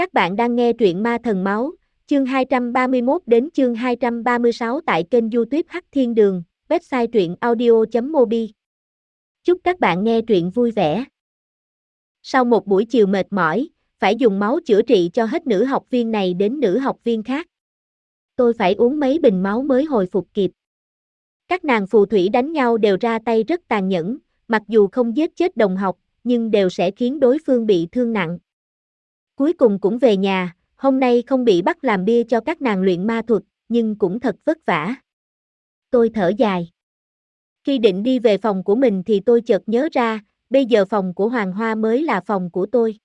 Các bạn đang nghe truyện Ma Thần Máu, chương 231 đến chương 236 tại kênh youtube Hắc Thiên Đường, website truyện audio.mobi. Chúc các bạn nghe truyện vui vẻ. Sau một buổi chiều mệt mỏi, phải dùng máu chữa trị cho hết nữ học viên này đến nữ học viên khác. Tôi phải uống mấy bình máu mới hồi phục kịp. Các nàng phù thủy đánh nhau đều ra tay rất tàn nhẫn, mặc dù không giết chết đồng học, nhưng đều sẽ khiến đối phương bị thương nặng. Cuối cùng cũng về nhà, hôm nay không bị bắt làm bia cho các nàng luyện ma thuật, nhưng cũng thật vất vả. Tôi thở dài. Khi định đi về phòng của mình thì tôi chợt nhớ ra, bây giờ phòng của Hoàng Hoa mới là phòng của tôi.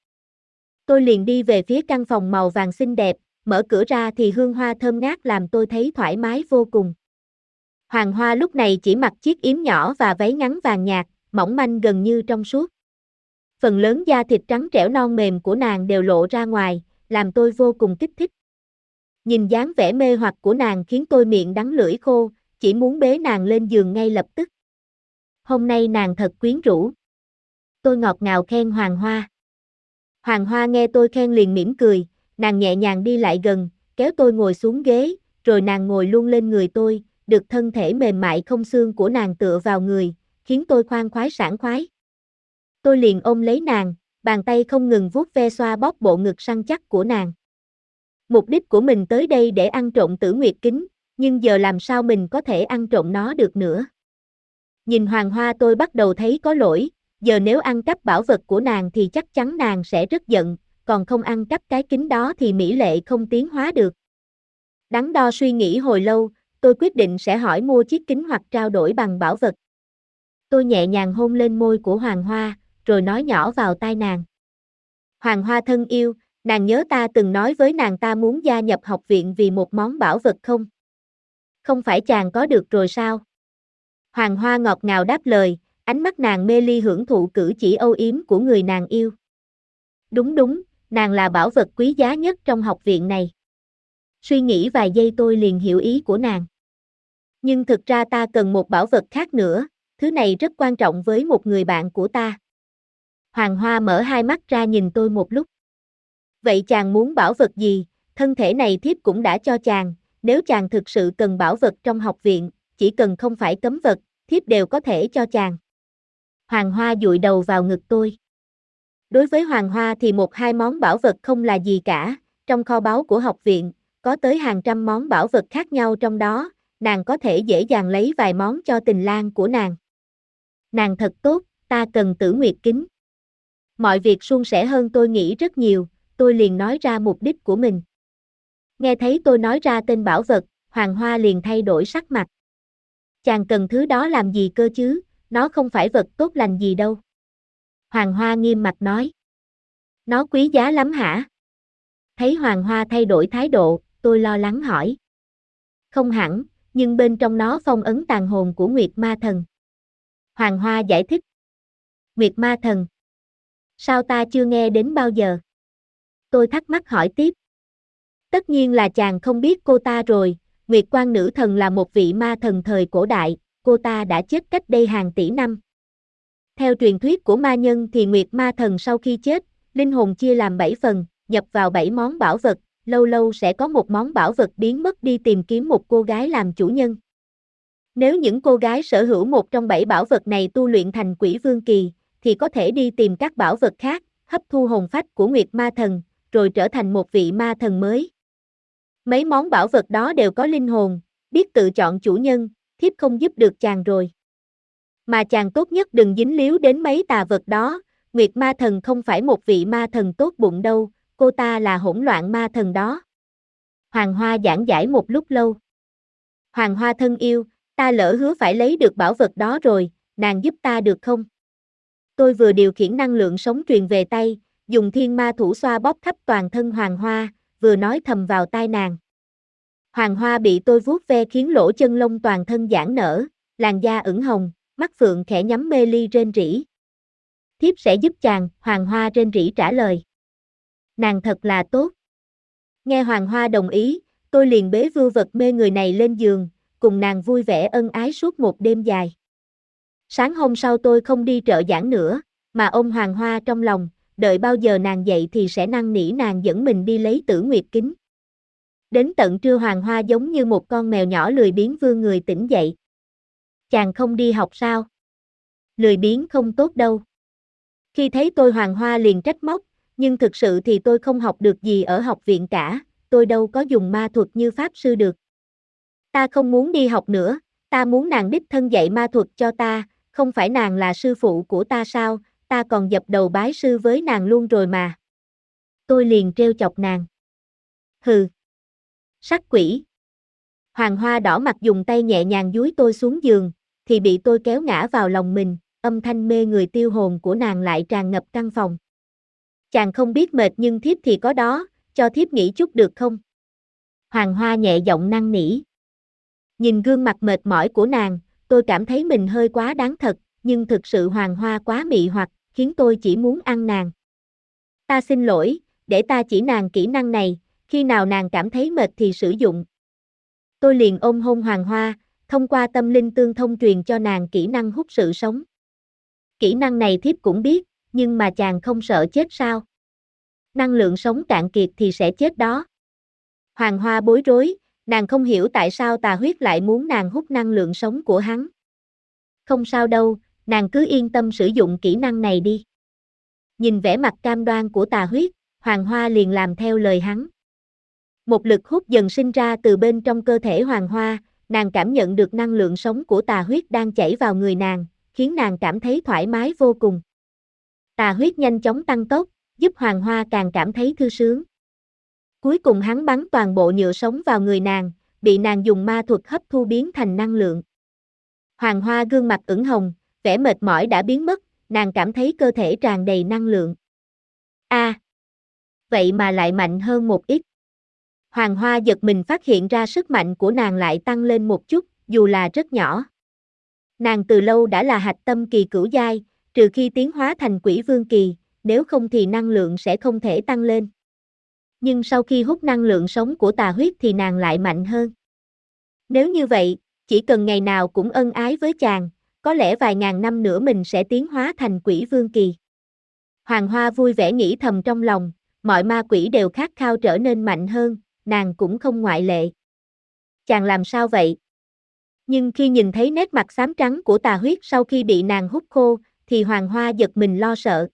Tôi liền đi về phía căn phòng màu vàng xinh đẹp, mở cửa ra thì hương hoa thơm ngát làm tôi thấy thoải mái vô cùng. Hoàng Hoa lúc này chỉ mặc chiếc yếm nhỏ và váy ngắn vàng nhạt, mỏng manh gần như trong suốt. Phần lớn da thịt trắng trẻo non mềm của nàng đều lộ ra ngoài, làm tôi vô cùng kích thích. Nhìn dáng vẻ mê hoặc của nàng khiến tôi miệng đắng lưỡi khô, chỉ muốn bế nàng lên giường ngay lập tức. Hôm nay nàng thật quyến rũ. Tôi ngọt ngào khen Hoàng Hoa. Hoàng Hoa nghe tôi khen liền mỉm cười, nàng nhẹ nhàng đi lại gần, kéo tôi ngồi xuống ghế, rồi nàng ngồi luôn lên người tôi, được thân thể mềm mại không xương của nàng tựa vào người, khiến tôi khoan khoái sảng khoái. Tôi liền ôm lấy nàng, bàn tay không ngừng vuốt ve xoa bóp bộ ngực săn chắc của nàng. Mục đích của mình tới đây để ăn trộm tử nguyệt kính, nhưng giờ làm sao mình có thể ăn trộm nó được nữa. Nhìn hoàng hoa tôi bắt đầu thấy có lỗi, giờ nếu ăn cắp bảo vật của nàng thì chắc chắn nàng sẽ rất giận, còn không ăn cắp cái kính đó thì mỹ lệ không tiến hóa được. Đắn đo suy nghĩ hồi lâu, tôi quyết định sẽ hỏi mua chiếc kính hoặc trao đổi bằng bảo vật. Tôi nhẹ nhàng hôn lên môi của Hoàng Hoa, rồi nói nhỏ vào tai nàng. Hoàng Hoa thân yêu, nàng nhớ ta từng nói với nàng ta muốn gia nhập học viện vì một món bảo vật không? Không phải chàng có được rồi sao? Hoàng Hoa ngọt ngào đáp lời, ánh mắt nàng mê ly hưởng thụ cử chỉ âu yếm của người nàng yêu. Đúng đúng, nàng là bảo vật quý giá nhất trong học viện này. Suy nghĩ vài giây tôi liền hiểu ý của nàng. Nhưng thực ra ta cần một bảo vật khác nữa, thứ này rất quan trọng với một người bạn của ta. Hoàng Hoa mở hai mắt ra nhìn tôi một lúc. Vậy chàng muốn bảo vật gì, thân thể này thiếp cũng đã cho chàng, nếu chàng thực sự cần bảo vật trong học viện, chỉ cần không phải cấm vật, thiếp đều có thể cho chàng. Hoàng Hoa dụi đầu vào ngực tôi. Đối với Hoàng Hoa thì một hai món bảo vật không là gì cả, trong kho báu của học viện, có tới hàng trăm món bảo vật khác nhau trong đó, nàng có thể dễ dàng lấy vài món cho tình lang của nàng. Nàng thật tốt, ta cần tử nguyệt kính. Mọi việc suôn sẻ hơn tôi nghĩ rất nhiều, tôi liền nói ra mục đích của mình. Nghe thấy tôi nói ra tên bảo vật, Hoàng Hoa liền thay đổi sắc mặt. Chàng cần thứ đó làm gì cơ chứ, nó không phải vật tốt lành gì đâu. Hoàng Hoa nghiêm mặt nói. Nó quý giá lắm hả? Thấy Hoàng Hoa thay đổi thái độ, tôi lo lắng hỏi. Không hẳn, nhưng bên trong nó phong ấn tàn hồn của Nguyệt Ma Thần. Hoàng Hoa giải thích. Nguyệt Ma Thần. Sao ta chưa nghe đến bao giờ? Tôi thắc mắc hỏi tiếp. Tất nhiên là chàng không biết cô ta rồi, Nguyệt Quan Nữ Thần là một vị ma thần thời cổ đại, cô ta đã chết cách đây hàng tỷ năm. Theo truyền thuyết của ma nhân thì Nguyệt Ma Thần sau khi chết, linh hồn chia làm 7 phần, nhập vào 7 món bảo vật, lâu lâu sẽ có một món bảo vật biến mất đi tìm kiếm một cô gái làm chủ nhân. Nếu những cô gái sở hữu một trong bảy bảo vật này tu luyện thành quỷ vương kỳ, thì có thể đi tìm các bảo vật khác, hấp thu hồn phách của Nguyệt Ma Thần, rồi trở thành một vị ma thần mới. Mấy món bảo vật đó đều có linh hồn, biết tự chọn chủ nhân, thiếp không giúp được chàng rồi. Mà chàng tốt nhất đừng dính líu đến mấy tà vật đó, Nguyệt Ma Thần không phải một vị ma thần tốt bụng đâu, cô ta là hỗn loạn ma thần đó. Hoàng Hoa giảng giải một lúc lâu. Hoàng Hoa thân yêu, ta lỡ hứa phải lấy được bảo vật đó rồi, nàng giúp ta được không? Tôi vừa điều khiển năng lượng sống truyền về tay, dùng thiên ma thủ xoa bóp khắp toàn thân Hoàng Hoa, vừa nói thầm vào tai nàng. Hoàng Hoa bị tôi vuốt ve khiến lỗ chân lông toàn thân giãn nở, làn da ửng hồng, mắt phượng khẽ nhắm mê ly rên rỉ. Thiếp sẽ giúp chàng, Hoàng Hoa rên rỉ trả lời. Nàng thật là tốt. Nghe Hoàng Hoa đồng ý, tôi liền bế vưu vật mê người này lên giường, cùng nàng vui vẻ ân ái suốt một đêm dài. Sáng hôm sau tôi không đi trợ giảng nữa, mà ôm Hoàng Hoa trong lòng, đợi bao giờ nàng dậy thì sẽ năn nỉ nàng dẫn mình đi lấy tử nguyệt kính. Đến tận trưa Hoàng Hoa giống như một con mèo nhỏ lười biếng vương người tỉnh dậy. Chàng không đi học sao? Lười biếng không tốt đâu. Khi thấy tôi Hoàng Hoa liền trách móc, nhưng thực sự thì tôi không học được gì ở học viện cả, tôi đâu có dùng ma thuật như Pháp Sư được. Ta không muốn đi học nữa, ta muốn nàng đích thân dạy ma thuật cho ta, không phải nàng là sư phụ của ta sao, ta còn dập đầu bái sư với nàng luôn rồi mà. Tôi liền treo chọc nàng. Hừ. Sắc quỷ. Hoàng hoa đỏ mặt dùng tay nhẹ nhàng dúi tôi xuống giường, thì bị tôi kéo ngã vào lòng mình, âm thanh mê người tiêu hồn của nàng lại tràn ngập căn phòng. Chàng không biết mệt nhưng thiếp thì có đó, cho thiếp nghỉ chút được không? Hoàng hoa nhẹ giọng năn nỉ. Nhìn gương mặt mệt mỏi của nàng, tôi cảm thấy mình hơi quá đáng thật, nhưng thực sự hoàng hoa quá mị hoặc, khiến tôi chỉ muốn ăn nàng. Ta xin lỗi, để ta chỉ nàng kỹ năng này, khi nào nàng cảm thấy mệt thì sử dụng. Tôi liền ôm hôn hoàng hoa, thông qua tâm linh tương thông truyền cho nàng kỹ năng hút sự sống. Kỹ năng này thiếp cũng biết, nhưng mà chàng không sợ chết sao? Năng lượng sống cạn kiệt thì sẽ chết đó. Hoàng hoa bối rối, nàng không hiểu tại sao tà huyết lại muốn nàng hút năng lượng sống của hắn. Không sao đâu, nàng cứ yên tâm sử dụng kỹ năng này đi. Nhìn vẻ mặt cam đoan của tà huyết, Hoàng Hoa liền làm theo lời hắn. Một lực hút dần sinh ra từ bên trong cơ thể Hoàng Hoa, nàng cảm nhận được năng lượng sống của tà huyết đang chảy vào người nàng, khiến nàng cảm thấy thoải mái vô cùng. Tà huyết nhanh chóng tăng tốc, giúp Hoàng Hoa càng cảm thấy thư sướng. Cuối cùng hắn bắn toàn bộ nhựa sống vào người nàng, bị nàng dùng ma thuật hấp thu biến thành năng lượng. Hoàng Hoa gương mặt ửng hồng, vẻ mệt mỏi đã biến mất, nàng cảm thấy cơ thể tràn đầy năng lượng. A, à, vậy mà lại mạnh hơn một ít. Hoàng Hoa giật mình phát hiện ra sức mạnh của nàng lại tăng lên một chút, dù là rất nhỏ. Nàng từ lâu đã là hạch tâm kỳ cửu giai, trừ khi tiến hóa thành quỷ vương kỳ, nếu không thì năng lượng sẽ không thể tăng lên. Nhưng sau khi hút năng lượng sống của tà huyết thì nàng lại mạnh hơn. Nếu như vậy, chỉ cần ngày nào cũng ân ái với chàng, có lẽ vài ngàn năm nữa mình sẽ tiến hóa thành quỷ vương kỳ. Hoàng Hoa vui vẻ nghĩ thầm trong lòng, mọi ma quỷ đều khát khao trở nên mạnh hơn, nàng cũng không ngoại lệ. Chàng làm sao vậy? Nhưng khi nhìn thấy nét mặt xám trắng của tà huyết sau khi bị nàng hút khô, thì Hoàng Hoa giật mình lo sợ.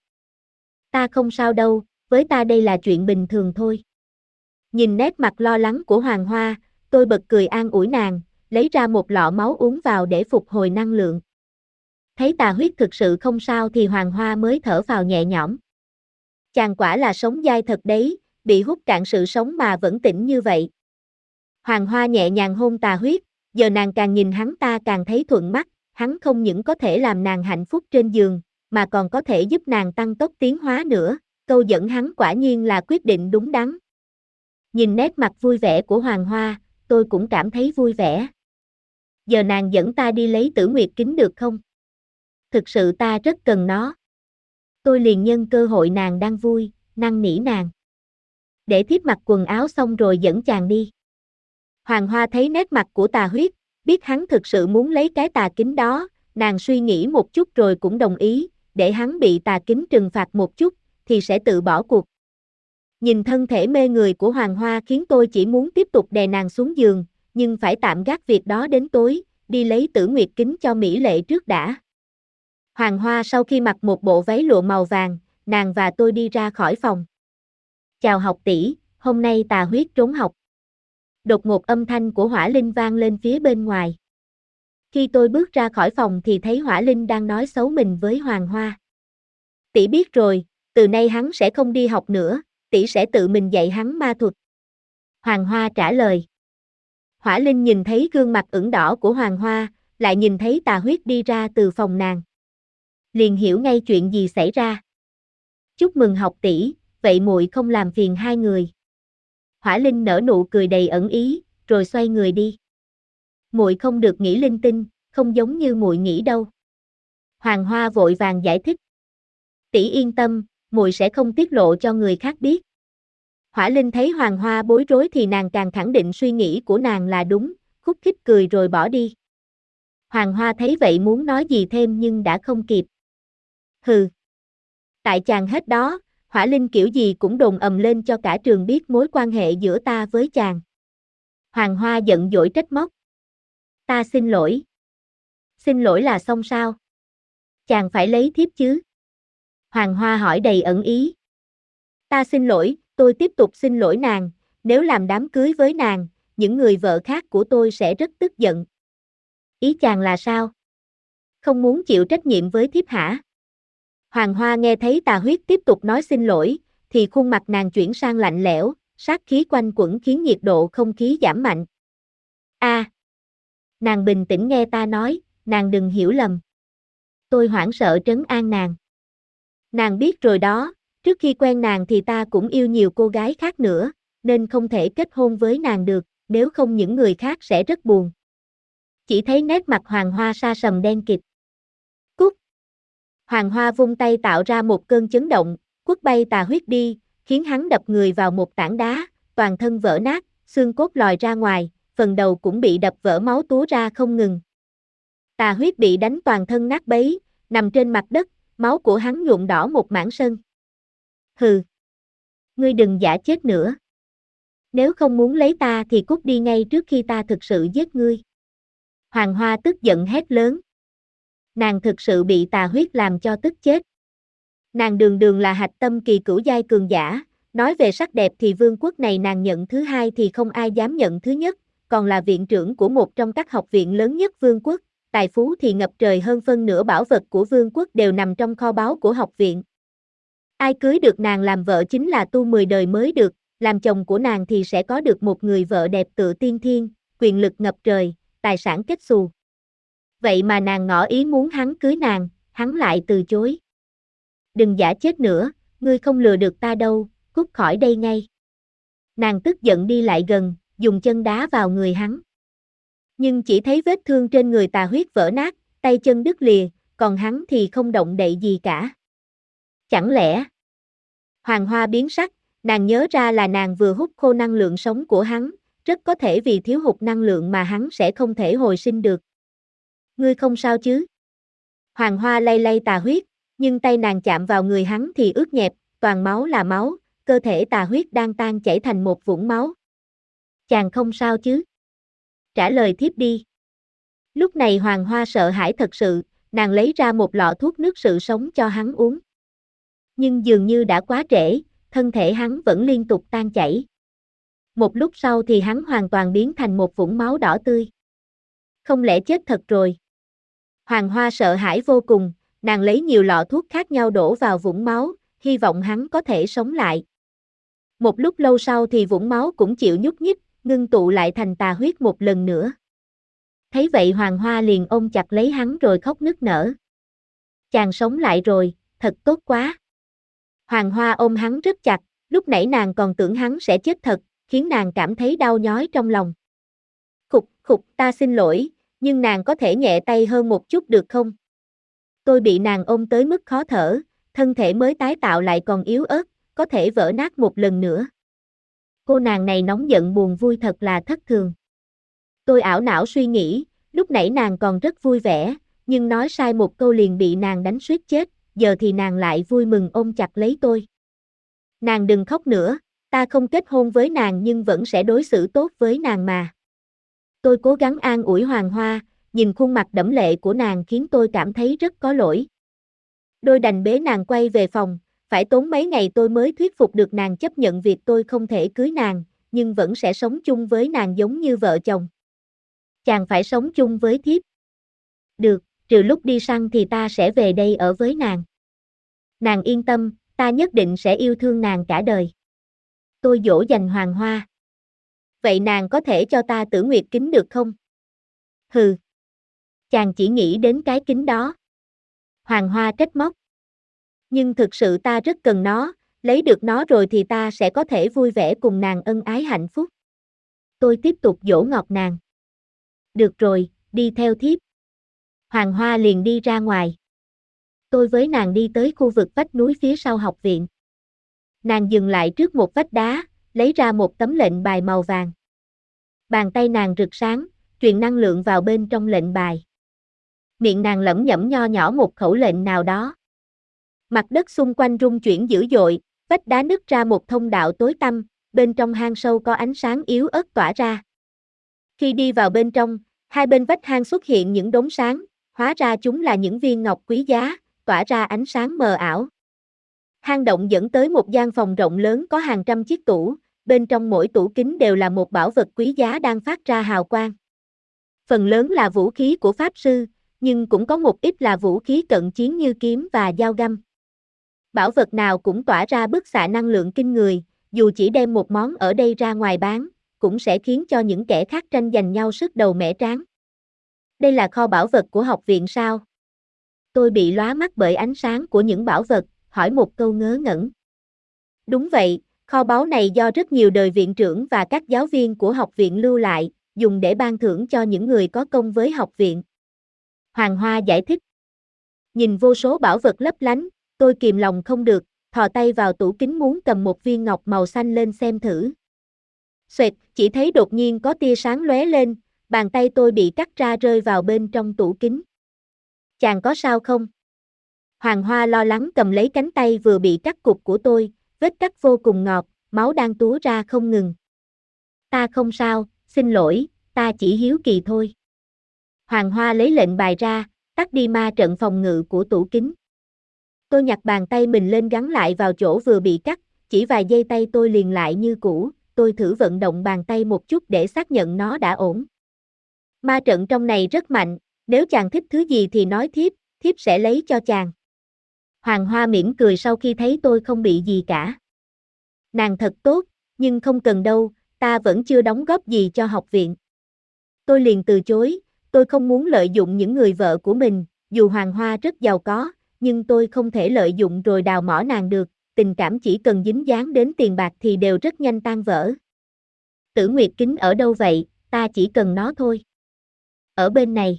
Ta không sao đâu, với ta đây là chuyện bình thường thôi. Nhìn nét mặt lo lắng của Hoàng Hoa, tôi bật cười an ủi nàng, lấy ra một lọ máu uống vào để phục hồi năng lượng. Thấy tà huyết thực sự không sao thì Hoàng Hoa mới thở vào nhẹ nhõm. Chàng quả là sống dai thật đấy, bị hút cạn sự sống mà vẫn tỉnh như vậy. Hoàng Hoa nhẹ nhàng hôn tà huyết, giờ nàng càng nhìn hắn ta càng thấy thuận mắt, hắn không những có thể làm nàng hạnh phúc trên giường, mà còn có thể giúp nàng tăng tốc tiến hóa nữa, câu dẫn hắn quả nhiên là quyết định đúng đắn. Nhìn nét mặt vui vẻ của Hoàng Hoa, tôi cũng cảm thấy vui vẻ. Giờ nàng dẫn ta đi lấy tử nguyệt kính được không? Thực sự ta rất cần nó. Tôi liền nhân cơ hội nàng đang vui, năng nỉ nàng. Để thiếp mặc quần áo xong rồi dẫn chàng đi. Hoàng Hoa thấy nét mặt của tà huyết, biết hắn thực sự muốn lấy cái tà kính đó, nàng suy nghĩ một chút rồi cũng đồng ý, để hắn bị tà kính trừng phạt một chút, thì sẽ tự bỏ cuộc. Nhìn thân thể mê người của Hoàng Hoa khiến tôi chỉ muốn tiếp tục đè nàng xuống giường, nhưng phải tạm gác việc đó đến tối, đi lấy tử nguyệt kính cho Mỹ Lệ trước đã. Hoàng Hoa sau khi mặc một bộ váy lụa màu vàng, nàng và tôi đi ra khỏi phòng. Chào học tỷ, hôm nay tà huyết trốn học. Đột ngột âm thanh của Hỏa Linh vang lên phía bên ngoài. Khi tôi bước ra khỏi phòng thì thấy Hỏa Linh đang nói xấu mình với Hoàng Hoa. Tỷ biết rồi, từ nay hắn sẽ không đi học nữa, tỷ sẽ tự mình dạy hắn ma thuật. Hoàng Hoa trả lời. Hỏa Linh nhìn thấy gương mặt ửng đỏ của Hoàng Hoa, lại nhìn thấy tà huyết đi ra từ phòng nàng. Liền hiểu ngay chuyện gì xảy ra. Chúc mừng học tỷ, vậy muội không làm phiền hai người. Hỏa Linh nở nụ cười đầy ẩn ý, rồi xoay người đi. Muội không được nghĩ linh tinh, không giống như muội nghĩ đâu. Hoàng Hoa vội vàng giải thích. Tỷ yên tâm, muội sẽ không tiết lộ cho người khác biết. Hỏa Linh thấy Hoàng Hoa bối rối thì nàng càng khẳng định suy nghĩ của nàng là đúng, khúc khích cười rồi bỏ đi. Hoàng Hoa thấy vậy muốn nói gì thêm nhưng đã không kịp. Hừ. Tại chàng hết đó, Hỏa Linh kiểu gì cũng đồn ầm lên cho cả trường biết mối quan hệ giữa ta với chàng. Hoàng Hoa giận dỗi trách móc. Ta xin lỗi. Xin lỗi là xong sao? Chàng phải lấy thiếp chứ? Hoàng Hoa hỏi đầy ẩn ý. Ta xin lỗi, tôi tiếp tục xin lỗi nàng, nếu làm đám cưới với nàng, những người vợ khác của tôi sẽ rất tức giận. Ý chàng là sao? Không muốn chịu trách nhiệm với thiếp hả? Hoàng Hoa nghe thấy tà huyết tiếp tục nói xin lỗi, thì khuôn mặt nàng chuyển sang lạnh lẽo, sát khí quanh quẩn khiến nhiệt độ không khí giảm mạnh. A, Nàng bình tĩnh nghe ta nói, nàng đừng hiểu lầm. Tôi hoảng sợ trấn an nàng. Nàng biết rồi đó, trước khi quen nàng thì ta cũng yêu nhiều cô gái khác nữa, nên không thể kết hôn với nàng được, nếu không những người khác sẽ rất buồn. Chỉ thấy nét mặt hoàng hoa sa sầm đen kịt. Cút! Hoàng hoa vung tay tạo ra một cơn chấn động, quất bay tà huyết đi, khiến hắn đập người vào một tảng đá, toàn thân vỡ nát, xương cốt lòi ra ngoài, phần đầu cũng bị đập vỡ máu túa ra không ngừng. Tà huyết bị đánh toàn thân nát bấy, nằm trên mặt đất, máu của hắn nhuộm đỏ một mảng sân. Hừ! Ngươi đừng giả chết nữa. Nếu không muốn lấy ta thì cút đi ngay trước khi ta thực sự giết ngươi. Hoàng Hoa tức giận hét lớn. Nàng thực sự bị tà huyết làm cho tức chết. Nàng đường đường là hạch tâm kỳ cửu giai cường giả, nói về sắc đẹp thì vương quốc này nàng nhận thứ hai thì không ai dám nhận thứ nhất, còn là viện trưởng của một trong các học viện lớn nhất vương quốc, tài phú thì ngập trời hơn phân nửa bảo vật của vương quốc đều nằm trong kho báu của học viện. Ai cưới được nàng làm vợ chính là tu 10 đời mới được, làm chồng của nàng thì sẽ có được một người vợ đẹp tự tiên thiên, quyền lực ngập trời, tài sản kết xù. Vậy mà nàng ngỏ ý muốn hắn cưới nàng, hắn lại từ chối. Đừng giả chết nữa, ngươi không lừa được ta đâu, cút khỏi đây ngay. Nàng tức giận đi lại gần, dùng chân đá vào người hắn. Nhưng chỉ thấy vết thương trên người tà huyết vỡ nát, tay chân đứt lìa, còn hắn thì không động đậy gì cả. Chẳng lẽ? Hoàng Hoa biến sắc, nàng nhớ ra là nàng vừa hút khô năng lượng sống của hắn, rất có thể vì thiếu hụt năng lượng mà hắn sẽ không thể hồi sinh được. Ngươi không sao chứ? Hoàng Hoa lay lay tà huyết, nhưng tay nàng chạm vào người hắn thì ướt nhẹp, toàn máu là máu, cơ thể tà huyết đang tan chảy thành một vũng máu. Chàng không sao chứ? Trả lời thiếp đi. Lúc này Hoàng Hoa sợ hãi thật sự, nàng lấy ra một lọ thuốc nước sự sống cho hắn uống. Nhưng dường như đã quá trễ, thân thể hắn vẫn liên tục tan chảy. Một lúc sau thì hắn hoàn toàn biến thành một vũng máu đỏ tươi. Không lẽ chết thật rồi? Hoàng Hoa sợ hãi vô cùng, nàng lấy nhiều lọ thuốc khác nhau đổ vào vũng máu, hy vọng hắn có thể sống lại. Một lúc lâu sau thì vũng máu cũng chịu nhúc nhích, ngưng tụ lại thành tà huyết một lần nữa. Thấy vậy Hoàng Hoa liền ôm chặt lấy hắn rồi khóc nức nở. Chàng sống lại rồi, thật tốt quá. Hoàng Hoa ôm hắn rất chặt, lúc nãy nàng còn tưởng hắn sẽ chết thật, khiến nàng cảm thấy đau nhói trong lòng. Khục, khục, ta xin lỗi, nhưng nàng có thể nhẹ tay hơn một chút được không? Tôi bị nàng ôm tới mức khó thở, thân thể mới tái tạo lại còn yếu ớt, có thể vỡ nát một lần nữa. Cô nàng này nóng giận buồn vui thật là thất thường. Tôi ảo não suy nghĩ, lúc nãy nàng còn rất vui vẻ, nhưng nói sai một câu liền bị nàng đánh suýt chết, giờ thì nàng lại vui mừng ôm chặt lấy tôi. Nàng đừng khóc nữa, ta không kết hôn với nàng nhưng vẫn sẽ đối xử tốt với nàng mà. Tôi cố gắng an ủi Hoàng Hoa, nhìn khuôn mặt đẫm lệ của nàng khiến tôi cảm thấy rất có lỗi. Đôi đành bế nàng quay về phòng, phải tốn mấy ngày tôi mới thuyết phục được nàng chấp nhận việc tôi không thể cưới nàng, nhưng vẫn sẽ sống chung với nàng giống như vợ chồng. Chàng phải sống chung với thiếp. Được, trừ lúc đi săn thì ta sẽ về đây ở với nàng. Nàng yên tâm, ta nhất định sẽ yêu thương nàng cả đời. Tôi dỗ dành hoàng hoa. Vậy nàng có thể cho ta tử nguyệt kính được không? Hừ. Chàng chỉ nghĩ đến cái kính đó. Hoàng hoa trách móc nhưng thực sự ta rất cần nó, lấy được nó rồi thì ta sẽ có thể vui vẻ cùng nàng ân ái hạnh phúc. Tôi tiếp tục dỗ ngọt nàng. Được rồi, đi theo thiếp. Hoàng Hoa liền đi ra ngoài. Tôi với nàng đi tới khu vực vách núi phía sau học viện. Nàng dừng lại trước một vách đá, lấy ra một tấm lệnh bài màu vàng. Bàn tay nàng rực sáng, truyền năng lượng vào bên trong lệnh bài. Miệng nàng lẩm nhẩm nho nhỏ một khẩu lệnh nào đó. Mặt đất xung quanh rung chuyển dữ dội, vách đá nứt ra một thông đạo tối tăm, bên trong hang sâu có ánh sáng yếu ớt tỏa ra. Khi đi vào bên trong, hai bên vách hang xuất hiện những đống sáng, hóa ra chúng là những viên ngọc quý giá, tỏa ra ánh sáng mờ ảo. Hang động dẫn tới một gian phòng rộng lớn có hàng trăm chiếc tủ, bên trong mỗi tủ kính đều là một bảo vật quý giá đang phát ra hào quang. Phần lớn là vũ khí của pháp sư, nhưng cũng có một ít là vũ khí cận chiến như kiếm và dao găm. Bảo vật nào cũng tỏa ra bức xạ năng lượng kinh người, dù chỉ đem một món ở đây ra ngoài bán, cũng sẽ khiến cho những kẻ khác tranh giành nhau sức đầu mẻ tráng. Đây là kho bảo vật của học viện sao? Tôi bị lóa mắt bởi ánh sáng của những bảo vật, hỏi một câu ngớ ngẩn. Đúng vậy, kho báu này do rất nhiều đời viện trưởng và các giáo viên của học viện lưu lại, dùng để ban thưởng cho những người có công với học viện. Hoàng Hoa giải thích. Nhìn vô số bảo vật lấp lánh, tôi kìm lòng không được, thò tay vào tủ kính muốn cầm một viên ngọc màu xanh lên xem thử. Xoẹt, chỉ thấy đột nhiên có tia sáng lóe lên, bàn tay tôi bị cắt ra rơi vào bên trong tủ kính. Chàng có sao không? Hoàng Hoa lo lắng cầm lấy cánh tay vừa bị cắt cục của tôi, vết cắt vô cùng ngọt, máu đang túa ra không ngừng. Ta không sao, xin lỗi, ta chỉ hiếu kỳ thôi. Hoàng Hoa lấy lệnh bài ra, tắt đi ma trận phòng ngự của tủ kính. Tôi nhặt bàn tay mình lên gắn lại vào chỗ vừa bị cắt, chỉ vài giây tay tôi liền lại như cũ, tôi thử vận động bàn tay một chút để xác nhận nó đã ổn. Ma trận trong này rất mạnh, nếu chàng thích thứ gì thì nói thiếp, thiếp sẽ lấy cho chàng. Hoàng Hoa mỉm cười sau khi thấy tôi không bị gì cả. Nàng thật tốt, nhưng không cần đâu, ta vẫn chưa đóng góp gì cho học viện. Tôi liền từ chối, tôi không muốn lợi dụng những người vợ của mình, dù Hoàng Hoa rất giàu có, nhưng tôi không thể lợi dụng rồi đào mỏ nàng được, tình cảm chỉ cần dính dáng đến tiền bạc thì đều rất nhanh tan vỡ. Tử Nguyệt Kính ở đâu vậy, ta chỉ cần nó thôi. Ở bên này.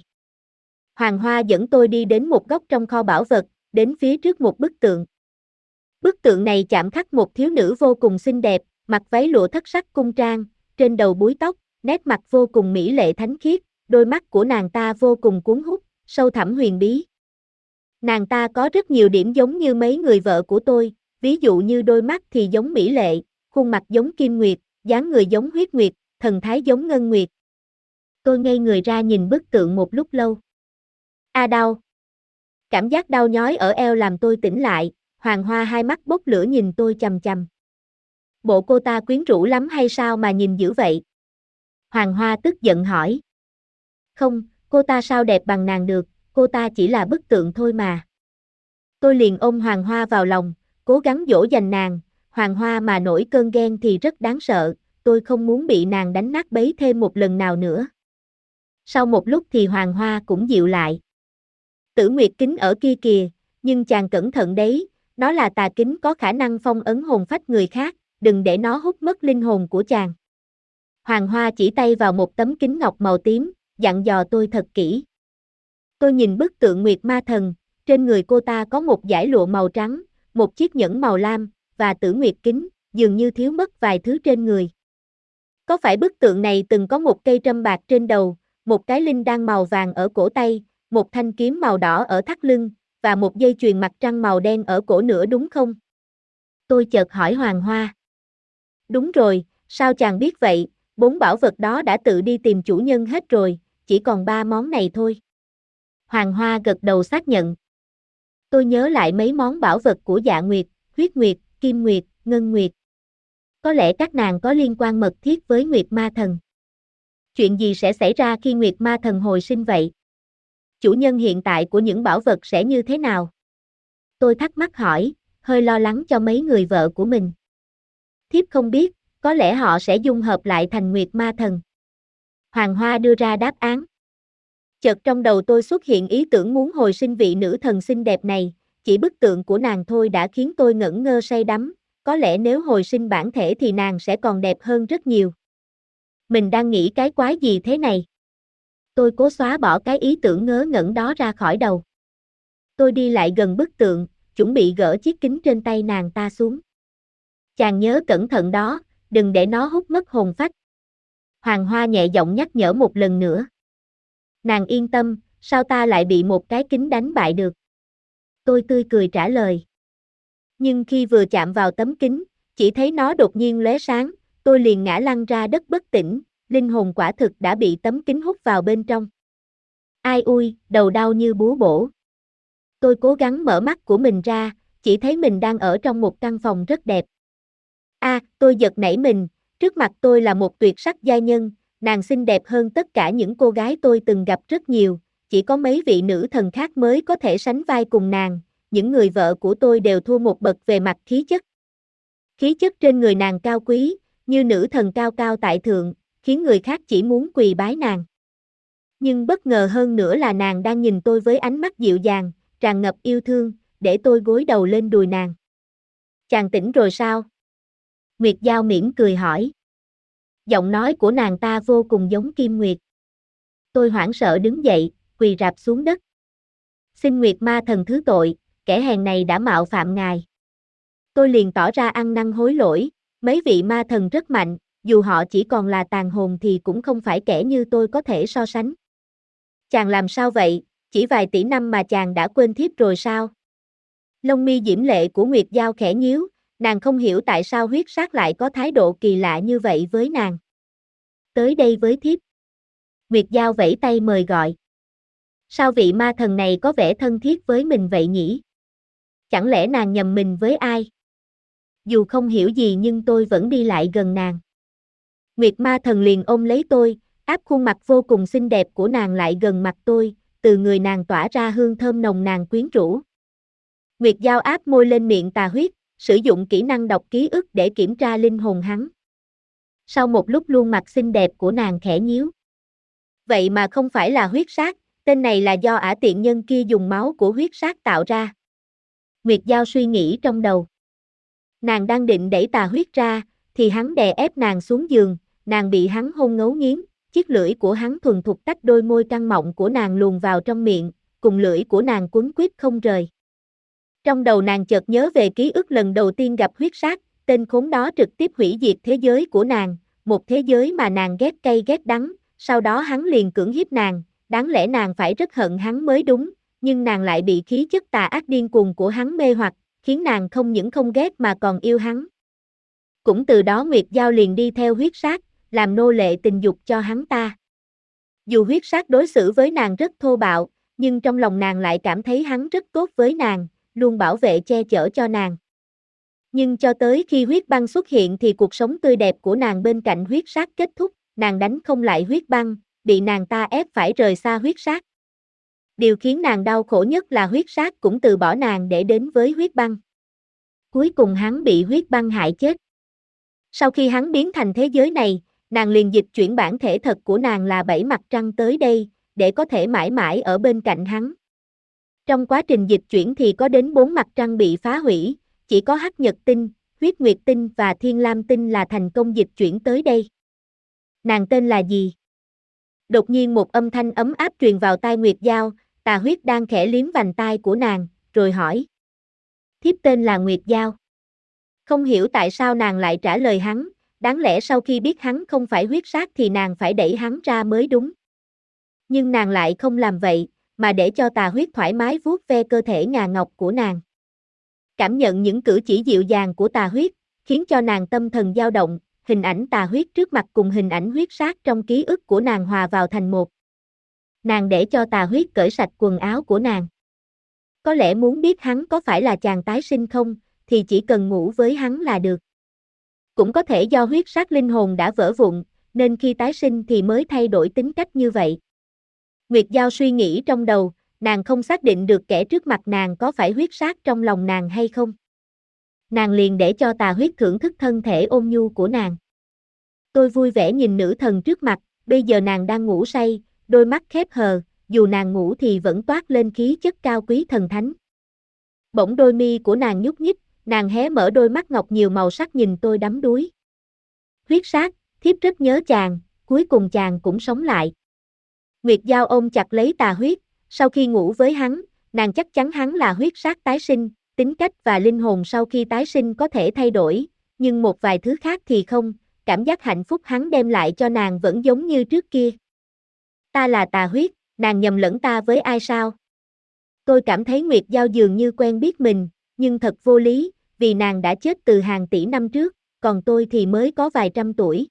Hoàng Hoa dẫn tôi đi đến một góc trong kho bảo vật, đến phía trước một bức tượng. Bức tượng này chạm khắc một thiếu nữ vô cùng xinh đẹp, mặc váy lụa thất sắc cung trang, trên đầu búi tóc, nét mặt vô cùng mỹ lệ thánh khiết, đôi mắt của nàng ta vô cùng cuốn hút, sâu thẳm huyền bí. Nàng ta có rất nhiều điểm giống như mấy người vợ của tôi, ví dụ như đôi mắt thì giống mỹ lệ, khuôn mặt giống kim nguyệt, dáng người giống huyết nguyệt, thần thái giống ngân nguyệt. Tôi ngây người ra nhìn bức tượng một lúc lâu. A đau. Cảm giác đau nhói ở eo làm tôi tỉnh lại, hoàng hoa hai mắt bốc lửa nhìn tôi chầm chầm. Bộ cô ta quyến rũ lắm hay sao mà nhìn dữ vậy? Hoàng hoa tức giận hỏi. Không, cô ta sao đẹp bằng nàng được, cô ta chỉ là bức tượng thôi mà. Tôi liền ôm Hoàng Hoa vào lòng, cố gắng dỗ dành nàng, Hoàng Hoa mà nổi cơn ghen thì rất đáng sợ, tôi không muốn bị nàng đánh nát bấy thêm một lần nào nữa. Sau một lúc thì Hoàng Hoa cũng dịu lại. Tử Nguyệt kính ở kia kìa, nhưng chàng cẩn thận đấy, nó là tà kính có khả năng phong ấn hồn phách người khác, đừng để nó hút mất linh hồn của chàng. Hoàng Hoa chỉ tay vào một tấm kính ngọc màu tím, dặn dò tôi thật kỹ. Tôi nhìn bức tượng Nguyệt Ma Thần, trên người cô ta có một dải lụa màu trắng, một chiếc nhẫn màu lam, và tử nguyệt kính, dường như thiếu mất vài thứ trên người. Có phải bức tượng này từng có một cây trâm bạc trên đầu, một cái linh đan màu vàng ở cổ tay, một thanh kiếm màu đỏ ở thắt lưng, và một dây chuyền mặt trăng màu đen ở cổ nữa đúng không? Tôi chợt hỏi Hoàng Hoa. Đúng rồi, sao chàng biết vậy, bốn bảo vật đó đã tự đi tìm chủ nhân hết rồi, chỉ còn ba món này thôi. Hoàng Hoa gật đầu xác nhận. Tôi nhớ lại mấy món bảo vật của dạ nguyệt, huyết nguyệt, kim nguyệt, ngân nguyệt. Có lẽ các nàng có liên quan mật thiết với nguyệt ma thần. Chuyện gì sẽ xảy ra khi nguyệt ma thần hồi sinh vậy? Chủ nhân hiện tại của những bảo vật sẽ như thế nào? Tôi thắc mắc hỏi, hơi lo lắng cho mấy người vợ của mình. Thiếp không biết, có lẽ họ sẽ dung hợp lại thành nguyệt ma thần. Hoàng Hoa đưa ra đáp án. Chợt trong đầu tôi xuất hiện ý tưởng muốn hồi sinh vị nữ thần xinh đẹp này, chỉ bức tượng của nàng thôi đã khiến tôi ngẩn ngơ say đắm, có lẽ nếu hồi sinh bản thể thì nàng sẽ còn đẹp hơn rất nhiều. Mình đang nghĩ cái quái gì thế này? Tôi cố xóa bỏ cái ý tưởng ngớ ngẩn đó ra khỏi đầu. Tôi đi lại gần bức tượng, chuẩn bị gỡ chiếc kính trên tay nàng ta xuống. Chàng nhớ cẩn thận đó, đừng để nó hút mất hồn phách. Hoàng Hoa nhẹ giọng nhắc nhở một lần nữa. Nàng yên tâm, sao ta lại bị một cái kính đánh bại được? Tôi tươi cười trả lời. Nhưng khi vừa chạm vào tấm kính, chỉ thấy nó đột nhiên lóe sáng, tôi liền ngã lăn ra đất bất tỉnh, linh hồn quả thực đã bị tấm kính hút vào bên trong. Ai ui, đầu đau như búa bổ. Tôi cố gắng mở mắt của mình ra, chỉ thấy mình đang ở trong một căn phòng rất đẹp. A, à, tôi giật nảy mình, trước mặt tôi là một tuyệt sắc gia nhân, nàng xinh đẹp hơn tất cả những cô gái tôi từng gặp rất nhiều, chỉ có mấy vị nữ thần khác mới có thể sánh vai cùng nàng, những người vợ của tôi đều thua một bậc về mặt khí chất. Khí chất trên người nàng cao quý, như nữ thần cao cao tại thượng, khiến người khác chỉ muốn quỳ bái nàng. Nhưng bất ngờ hơn nữa là nàng đang nhìn tôi với ánh mắt dịu dàng, tràn ngập yêu thương, để tôi gối đầu lên đùi nàng. Chàng tỉnh rồi sao? Nguyệt Giao mỉm cười hỏi. Giọng nói của nàng ta vô cùng giống Kim Nguyệt. Tôi hoảng sợ đứng dậy, quỳ rạp xuống đất. Xin Nguyệt ma thần thứ tội, kẻ hèn này đã mạo phạm ngài. Tôi liền tỏ ra ăn năn hối lỗi, mấy vị ma thần rất mạnh, dù họ chỉ còn là tàn hồn thì cũng không phải kẻ như tôi có thể so sánh. Chàng làm sao vậy, chỉ vài tỷ năm mà chàng đã quên thiếp rồi sao? Lông mi diễm lệ của Nguyệt Giao khẽ nhíu, nàng không hiểu tại sao huyết sát lại có thái độ kỳ lạ như vậy với nàng. Tới đây với thiếp. Nguyệt Giao vẫy tay mời gọi. Sao vị ma thần này có vẻ thân thiết với mình vậy nhỉ? Chẳng lẽ nàng nhầm mình với ai? Dù không hiểu gì nhưng tôi vẫn đi lại gần nàng. Nguyệt ma thần liền ôm lấy tôi, áp khuôn mặt vô cùng xinh đẹp của nàng lại gần mặt tôi, từ người nàng tỏa ra hương thơm nồng nàng quyến rũ. Nguyệt Giao áp môi lên miệng tà huyết, sử dụng kỹ năng đọc ký ức để kiểm tra linh hồn hắn. Sau một lúc luôn mặt xinh đẹp của nàng khẽ nhíu. Vậy mà không phải là huyết sát, tên này là do ả tiện nhân kia dùng máu của huyết sát tạo ra. Nguyệt Giao suy nghĩ trong đầu. Nàng đang định đẩy tà huyết ra, thì hắn đè ép nàng xuống giường, nàng bị hắn hôn ngấu nghiến, chiếc lưỡi của hắn thuần thục tách đôi môi căng mọng của nàng luồn vào trong miệng, cùng lưỡi của nàng cuốn quýt không rời. Trong đầu nàng chợt nhớ về ký ức lần đầu tiên gặp huyết sát, tên khốn đó trực tiếp hủy diệt thế giới của nàng, một thế giới mà nàng ghét cay ghét đắng, sau đó hắn liền cưỡng hiếp nàng, đáng lẽ nàng phải rất hận hắn mới đúng, nhưng nàng lại bị khí chất tà ác điên cuồng của hắn mê hoặc, khiến nàng không những không ghét mà còn yêu hắn. Cũng từ đó Nguyệt Giao liền đi theo huyết sát, làm nô lệ tình dục cho hắn ta. Dù huyết sát đối xử với nàng rất thô bạo, nhưng trong lòng nàng lại cảm thấy hắn rất tốt với nàng, luôn bảo vệ che chở cho nàng. Nhưng cho tới khi huyết băng xuất hiện thì cuộc sống tươi đẹp của nàng bên cạnh huyết sát kết thúc, nàng đánh không lại huyết băng, bị nàng ta ép phải rời xa huyết sát. Điều khiến nàng đau khổ nhất là huyết sát cũng từ bỏ nàng để đến với huyết băng. Cuối cùng hắn bị huyết băng hại chết. Sau khi hắn biến thành thế giới này, nàng liền dịch chuyển bản thể thật của nàng là bảy mặt trăng tới đây, để có thể mãi mãi ở bên cạnh hắn. Trong quá trình dịch chuyển thì có đến bốn mặt trăng bị phá hủy, chỉ có hắc nhật tinh, huyết nguyệt tinh và thiên lam tinh là thành công dịch chuyển tới đây. Nàng tên là gì? Đột nhiên một âm thanh ấm áp truyền vào tai Nguyệt Giao, tà huyết đang khẽ liếm vành tai của nàng, rồi hỏi. Thiếp tên là Nguyệt Giao. Không hiểu tại sao nàng lại trả lời hắn, đáng lẽ sau khi biết hắn không phải huyết sát thì nàng phải đẩy hắn ra mới đúng. Nhưng nàng lại không làm vậy, mà để cho tà huyết thoải mái vuốt ve cơ thể ngà ngọc của nàng. Cảm nhận những cử chỉ dịu dàng của tà huyết, khiến cho nàng tâm thần dao động, hình ảnh tà huyết trước mặt cùng hình ảnh huyết sát trong ký ức của nàng hòa vào thành một. Nàng để cho tà huyết cởi sạch quần áo của nàng. Có lẽ muốn biết hắn có phải là chàng tái sinh không, thì chỉ cần ngủ với hắn là được. Cũng có thể do huyết sát linh hồn đã vỡ vụn, nên khi tái sinh thì mới thay đổi tính cách như vậy. Nguyệt Giao suy nghĩ trong đầu, nàng không xác định được kẻ trước mặt nàng có phải huyết sát trong lòng nàng hay không. Nàng liền để cho tà huyết thưởng thức thân thể ôn nhu của nàng. Tôi vui vẻ nhìn nữ thần trước mặt, bây giờ nàng đang ngủ say, đôi mắt khép hờ, dù nàng ngủ thì vẫn toát lên khí chất cao quý thần thánh. Bỗng đôi mi của nàng nhúc nhích, nàng hé mở đôi mắt ngọc nhiều màu sắc nhìn tôi đắm đuối. Huyết sát, thiếp rất nhớ chàng, cuối cùng chàng cũng sống lại. Nguyệt Giao ôm chặt lấy tà huyết, sau khi ngủ với hắn, nàng chắc chắn hắn là huyết sát tái sinh, tính cách và linh hồn sau khi tái sinh có thể thay đổi, nhưng một vài thứ khác thì không, cảm giác hạnh phúc hắn đem lại cho nàng vẫn giống như trước kia. Ta là tà huyết, nàng nhầm lẫn ta với ai sao? Tôi cảm thấy Nguyệt Giao dường như quen biết mình, nhưng thật vô lý, vì nàng đã chết từ hàng tỷ năm trước, còn tôi thì mới có vài trăm tuổi.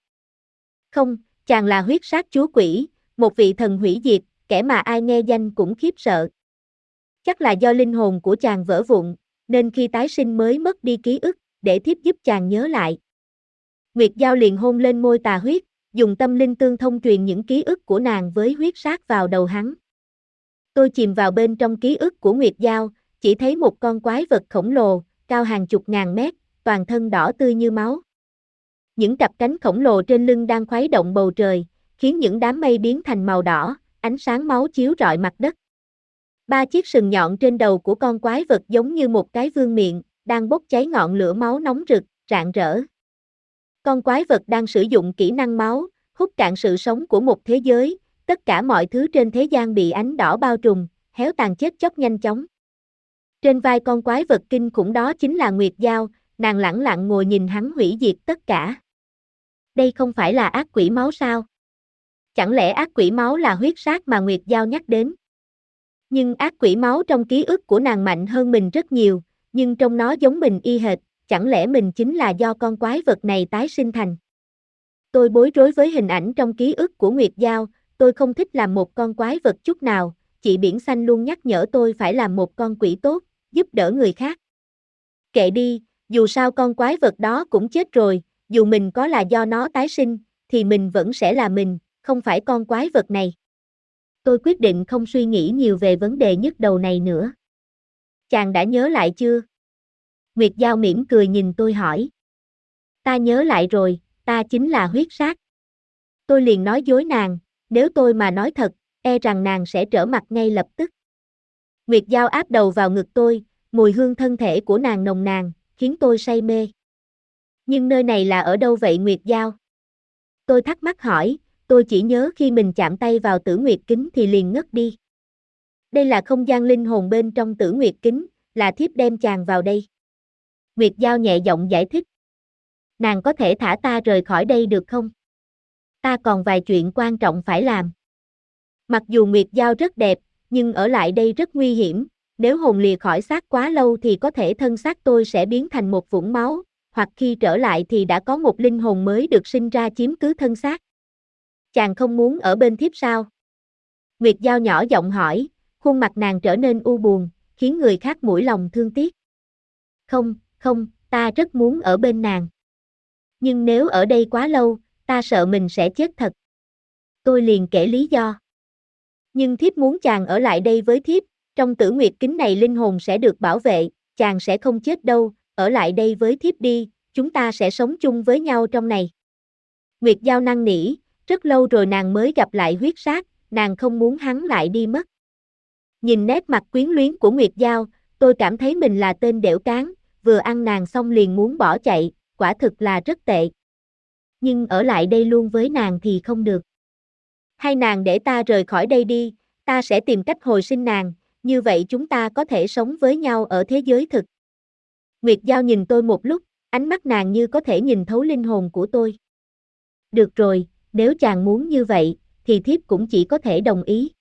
Không, chàng là huyết sát chúa quỷ, một vị thần hủy diệt, kẻ mà ai nghe danh cũng khiếp sợ. Chắc là do linh hồn của chàng vỡ vụn, nên khi tái sinh mới mất đi ký ức, để thiếp giúp chàng nhớ lại. Nguyệt Giao liền hôn lên môi tà huyết, dùng tâm linh tương thông truyền những ký ức của nàng với huyết sát vào đầu hắn. Tôi chìm vào bên trong ký ức của Nguyệt Giao, chỉ thấy một con quái vật khổng lồ, cao hàng chục ngàn mét, toàn thân đỏ tươi như máu. Những cặp cánh khổng lồ trên lưng đang khuấy động bầu trời, khiến những đám mây biến thành màu đỏ, ánh sáng máu chiếu rọi mặt đất. Ba chiếc sừng nhọn trên đầu của con quái vật giống như một cái vương miệng, đang bốc cháy ngọn lửa máu nóng rực, rạng rỡ. Con quái vật đang sử dụng kỹ năng máu, hút cạn sự sống của một thế giới, tất cả mọi thứ trên thế gian bị ánh đỏ bao trùm, héo tàn chết chóc nhanh chóng. Trên vai con quái vật kinh khủng đó chính là Nguyệt Giao, nàng lẳng lặng ngồi nhìn hắn hủy diệt tất cả. Đây không phải là ác quỷ máu sao? Chẳng lẽ ác quỷ máu là huyết sát mà Nguyệt Giao nhắc đến? Nhưng ác quỷ máu trong ký ức của nàng mạnh hơn mình rất nhiều, nhưng trong nó giống mình y hệt, chẳng lẽ mình chính là do con quái vật này tái sinh thành? Tôi bối rối với hình ảnh trong ký ức của Nguyệt Giao, tôi không thích làm một con quái vật chút nào, chị Biển Xanh luôn nhắc nhở tôi phải làm một con quỷ tốt, giúp đỡ người khác. Kệ đi, dù sao con quái vật đó cũng chết rồi, dù mình có là do nó tái sinh, thì mình vẫn sẽ là mình, không phải con quái vật này. Tôi quyết định không suy nghĩ nhiều về vấn đề nhức đầu này nữa. Chàng đã nhớ lại chưa? Nguyệt Giao mỉm cười nhìn tôi hỏi. Ta nhớ lại rồi, ta chính là huyết sát. Tôi liền nói dối nàng, nếu tôi mà nói thật, e rằng nàng sẽ trở mặt ngay lập tức. Nguyệt Giao áp đầu vào ngực tôi, mùi hương thân thể của nàng nồng nàn, khiến tôi say mê. Nhưng nơi này là ở đâu vậy Nguyệt Giao? Tôi thắc mắc hỏi, tôi chỉ nhớ khi mình chạm tay vào tử nguyệt kính thì liền ngất đi. Đây là không gian linh hồn bên trong tử nguyệt kính, là thiếp đem chàng vào đây. Nguyệt Giao nhẹ giọng giải thích. Nàng có thể thả ta rời khỏi đây được không? Ta còn vài chuyện quan trọng phải làm. Mặc dù Nguyệt Giao rất đẹp, nhưng ở lại đây rất nguy hiểm, nếu hồn lìa khỏi xác quá lâu thì có thể thân xác tôi sẽ biến thành một vũng máu, hoặc khi trở lại thì đã có một linh hồn mới được sinh ra chiếm cứ thân xác. Chàng không muốn ở bên thiếp sao? Nguyệt Giao nhỏ giọng hỏi, khuôn mặt nàng trở nên u buồn, khiến người khác mũi lòng thương tiếc. Không, không, ta rất muốn ở bên nàng. Nhưng nếu ở đây quá lâu, ta sợ mình sẽ chết thật. Tôi liền kể lý do. Nhưng thiếp muốn chàng ở lại đây với thiếp, trong tử nguyệt kính này linh hồn sẽ được bảo vệ, chàng sẽ không chết đâu, ở lại đây với thiếp đi, chúng ta sẽ sống chung với nhau trong này. Nguyệt Giao năng nỉ, rất lâu rồi nàng mới gặp lại huyết sát, nàng không muốn hắn lại đi mất. Nhìn nét mặt quyến luyến của Nguyệt Giao, tôi cảm thấy mình là tên đẻo cán, vừa ăn nàng xong liền muốn bỏ chạy, quả thực là rất tệ. Nhưng ở lại đây luôn với nàng thì không được. Hay nàng để ta rời khỏi đây đi, ta sẽ tìm cách hồi sinh nàng, như vậy chúng ta có thể sống với nhau ở thế giới thực. Nguyệt Giao nhìn tôi một lúc, ánh mắt nàng như có thể nhìn thấu linh hồn của tôi. Được rồi, nếu chàng muốn như vậy, thì thiếp cũng chỉ có thể đồng ý.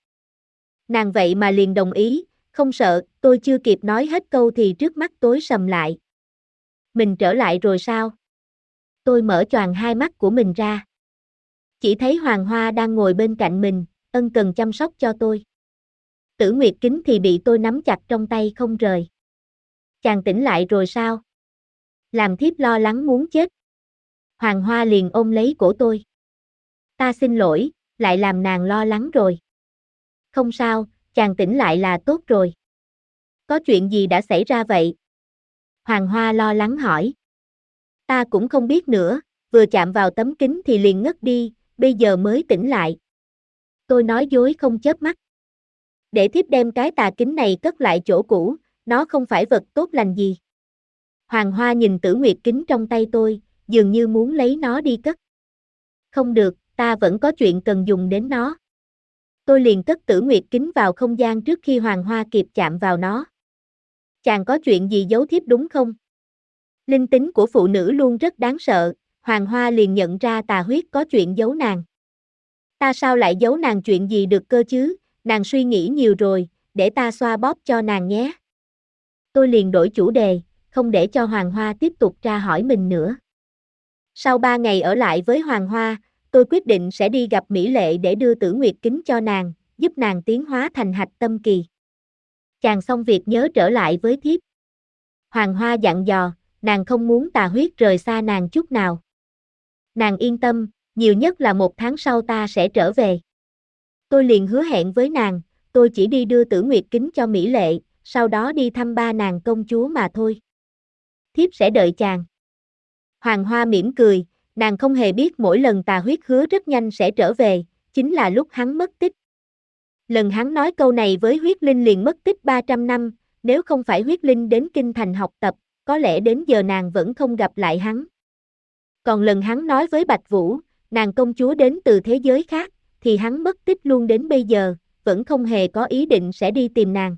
Nàng vậy mà liền đồng ý, không sợ, tôi chưa kịp nói hết câu thì trước mắt tối sầm lại. Mình trở lại rồi sao? Tôi mở choàng hai mắt của mình ra. Chỉ thấy Hoàng Hoa đang ngồi bên cạnh mình, ân cần chăm sóc cho tôi. Tử Nguyệt Kính thì bị tôi nắm chặt trong tay không rời. Chàng tỉnh lại rồi sao? Làm thiếp lo lắng muốn chết. Hoàng Hoa liền ôm lấy cổ tôi. Ta xin lỗi, lại làm nàng lo lắng rồi. Không sao, chàng tỉnh lại là tốt rồi. Có chuyện gì đã xảy ra vậy? Hoàng Hoa lo lắng hỏi. Ta cũng không biết nữa, vừa chạm vào tấm kính thì liền ngất đi, bây giờ mới tỉnh lại. Tôi nói dối không chớp mắt. Để thiếp đem cái tà kính này cất lại chỗ cũ, nó không phải vật tốt lành gì. Hoàng Hoa nhìn tử nguyệt kính trong tay tôi, dường như muốn lấy nó đi cất. Không được, ta vẫn có chuyện cần dùng đến nó. Tôi liền cất tử nguyệt kính vào không gian trước khi Hoàng Hoa kịp chạm vào nó. Chàng có chuyện gì giấu thiếp đúng không? Linh tính của phụ nữ luôn rất đáng sợ, Hoàng Hoa liền nhận ra tà huyết có chuyện giấu nàng. Ta sao lại giấu nàng chuyện gì được cơ chứ, nàng suy nghĩ nhiều rồi, để ta xoa bóp cho nàng nhé. Tôi liền đổi chủ đề, không để cho Hoàng Hoa tiếp tục tra hỏi mình nữa. Sau ba ngày ở lại với Hoàng Hoa, tôi quyết định sẽ đi gặp Mỹ Lệ để đưa tử nguyệt kính cho nàng, giúp nàng tiến hóa thành hạch tâm kỳ. Chàng xong việc nhớ trở lại với thiếp. Hoàng Hoa dặn dò, nàng không muốn tà huyết rời xa nàng chút nào. Nàng yên tâm, nhiều nhất là một tháng sau ta sẽ trở về. Tôi liền hứa hẹn với nàng, tôi chỉ đi đưa tử nguyệt kính cho Mỹ Lệ, sau đó đi thăm ba nàng công chúa mà thôi. Thiếp sẽ đợi chàng. Hoàng Hoa mỉm cười, nàng không hề biết mỗi lần tà huyết hứa rất nhanh sẽ trở về, chính là lúc hắn mất tích. Lần hắn nói câu này với huyết linh liền mất tích 300 năm, nếu không phải huyết linh đến kinh thành học tập, có lẽ đến giờ nàng vẫn không gặp lại hắn. Còn lần hắn nói với Bạch Vũ, nàng công chúa đến từ thế giới khác, thì hắn mất tích luôn đến bây giờ, vẫn không hề có ý định sẽ đi tìm nàng.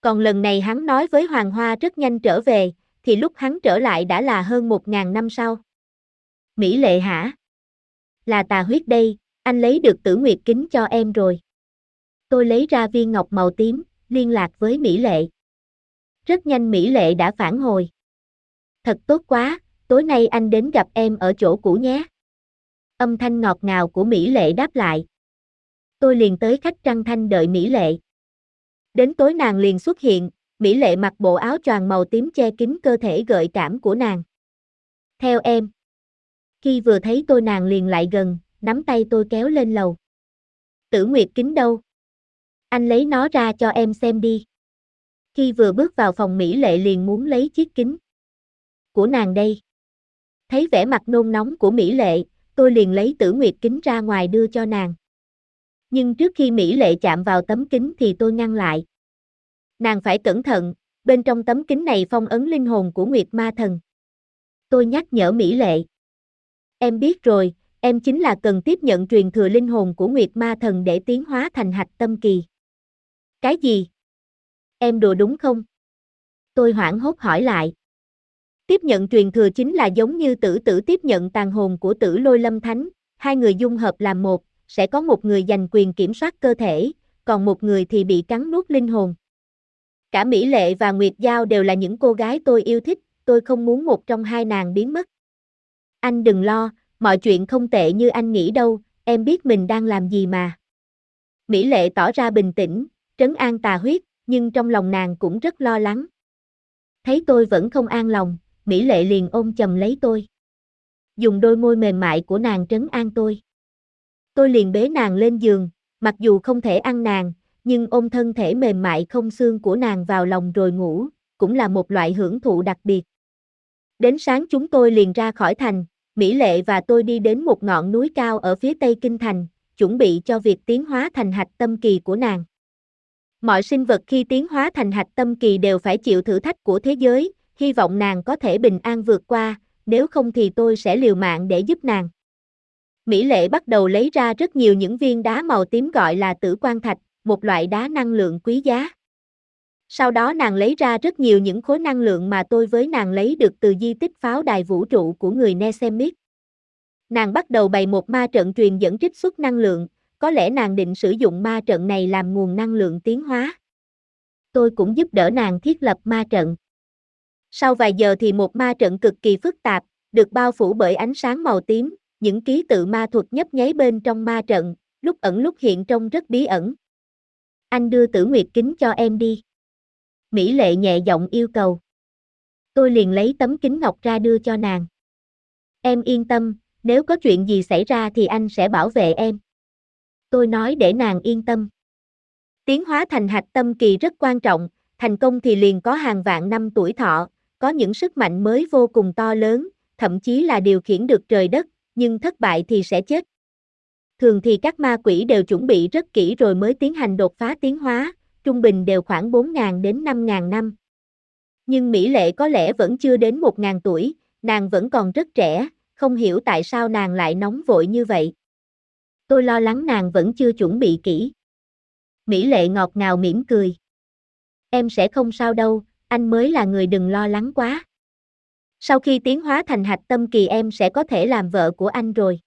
Còn lần này hắn nói với Hoàng Hoa rất nhanh trở về, thì lúc hắn trở lại đã là hơn một ngàn năm sau. Mỹ lệ hả? Là tà huyết đây, anh lấy được tử nguyệt kính cho em rồi. Tôi lấy ra viên ngọc màu tím, liên lạc với Mỹ lệ. Rất nhanh Mỹ lệ đã phản hồi. Thật tốt quá, tối nay anh đến gặp em ở chỗ cũ nhé. Âm thanh ngọt ngào của Mỹ lệ đáp lại. Tôi liền tới khách trăng thanh đợi Mỹ lệ. Đến tối nàng liền xuất hiện, Mỹ lệ mặc bộ áo choàng màu tím che kín cơ thể gợi cảm của nàng. Theo em. Khi vừa thấy tôi nàng liền lại gần, nắm tay tôi kéo lên lầu. Tử Nguyệt kính đâu? Anh lấy nó ra cho em xem đi. Khi vừa bước vào phòng Mỹ lệ liền muốn lấy chiếc kính. Của nàng đây. Thấy vẻ mặt nôn nóng của Mỹ lệ, tôi liền lấy tử nguyệt kính ra ngoài đưa cho nàng. Nhưng trước khi Mỹ lệ chạm vào tấm kính thì tôi ngăn lại. Nàng phải cẩn thận, bên trong tấm kính này phong ấn linh hồn của Nguyệt Ma Thần. Tôi nhắc nhở Mỹ lệ. Em biết rồi, em chính là cần tiếp nhận truyền thừa linh hồn của Nguyệt Ma Thần để tiến hóa thành hạch tâm kỳ. Cái gì? Em đùa đúng không? Tôi hoảng hốt hỏi lại. Tiếp nhận truyền thừa chính là giống như tử tử tiếp nhận tàn hồn của tử lôi lâm thánh, hai người dung hợp làm một, sẽ có một người giành quyền kiểm soát cơ thể, còn một người thì bị cắn nuốt linh hồn. Cả Mỹ Lệ và Nguyệt Giao đều là những cô gái tôi yêu thích, tôi không muốn một trong hai nàng biến mất. Anh đừng lo, mọi chuyện không tệ như anh nghĩ đâu, em biết mình đang làm gì mà. Mỹ Lệ tỏ ra bình tĩnh, trấn an tà huyết, nhưng trong lòng nàng cũng rất lo lắng. Thấy tôi vẫn không an lòng, Mỹ Lệ liền ôm chầm lấy tôi. Dùng đôi môi mềm mại của nàng trấn an tôi. Tôi liền bế nàng lên giường, mặc dù không thể ăn nàng, nhưng ôm thân thể mềm mại không xương của nàng vào lòng rồi ngủ, cũng là một loại hưởng thụ đặc biệt. Đến sáng chúng tôi liền ra khỏi thành, Mỹ Lệ và tôi đi đến một ngọn núi cao ở phía tây kinh thành, chuẩn bị cho việc tiến hóa thành hạch tâm kỳ của nàng. Mọi sinh vật khi tiến hóa thành hạch tâm kỳ đều phải chịu thử thách của thế giới, hy vọng nàng có thể bình an vượt qua, nếu không thì tôi sẽ liều mạng để giúp nàng. Mỹ Lệ bắt đầu lấy ra rất nhiều những viên đá màu tím gọi là tử quan thạch, một loại đá năng lượng quý giá. Sau đó nàng lấy ra rất nhiều những khối năng lượng mà tôi với nàng lấy được từ di tích pháo đài vũ trụ của người Nesemit. Nàng bắt đầu bày một ma trận truyền dẫn trích xuất năng lượng, có lẽ nàng định sử dụng ma trận này làm nguồn năng lượng tiến hóa. Tôi cũng giúp đỡ nàng thiết lập ma trận. Sau vài giờ thì một ma trận cực kỳ phức tạp, được bao phủ bởi ánh sáng màu tím, những ký tự ma thuật nhấp nháy bên trong ma trận, lúc ẩn lúc hiện trông rất bí ẩn. Anh đưa tử nguyệt kính cho em đi. Mỹ lệ nhẹ giọng yêu cầu. Tôi liền lấy tấm kính ngọc ra đưa cho nàng. Em yên tâm, nếu có chuyện gì xảy ra thì anh sẽ bảo vệ em. Tôi nói để nàng yên tâm. Tiến hóa thành hạch tâm kỳ rất quan trọng, thành công thì liền có hàng vạn năm tuổi thọ, có những sức mạnh mới vô cùng to lớn, thậm chí là điều khiển được trời đất, nhưng thất bại thì sẽ chết. Thường thì các ma quỷ đều chuẩn bị rất kỹ rồi mới tiến hành đột phá tiến hóa, trung bình đều khoảng 4.000 đến 5.000 năm. Nhưng Mỹ Lệ có lẽ vẫn chưa đến 1.000 tuổi, nàng vẫn còn rất trẻ, không hiểu tại sao nàng lại nóng vội như vậy. Tôi lo lắng nàng vẫn chưa chuẩn bị kỹ. Mỹ Lệ ngọt ngào mỉm cười. Em sẽ không sao đâu, anh mới là người đừng lo lắng quá. Sau khi tiến hóa thành hạch tâm kỳ em sẽ có thể làm vợ của anh rồi.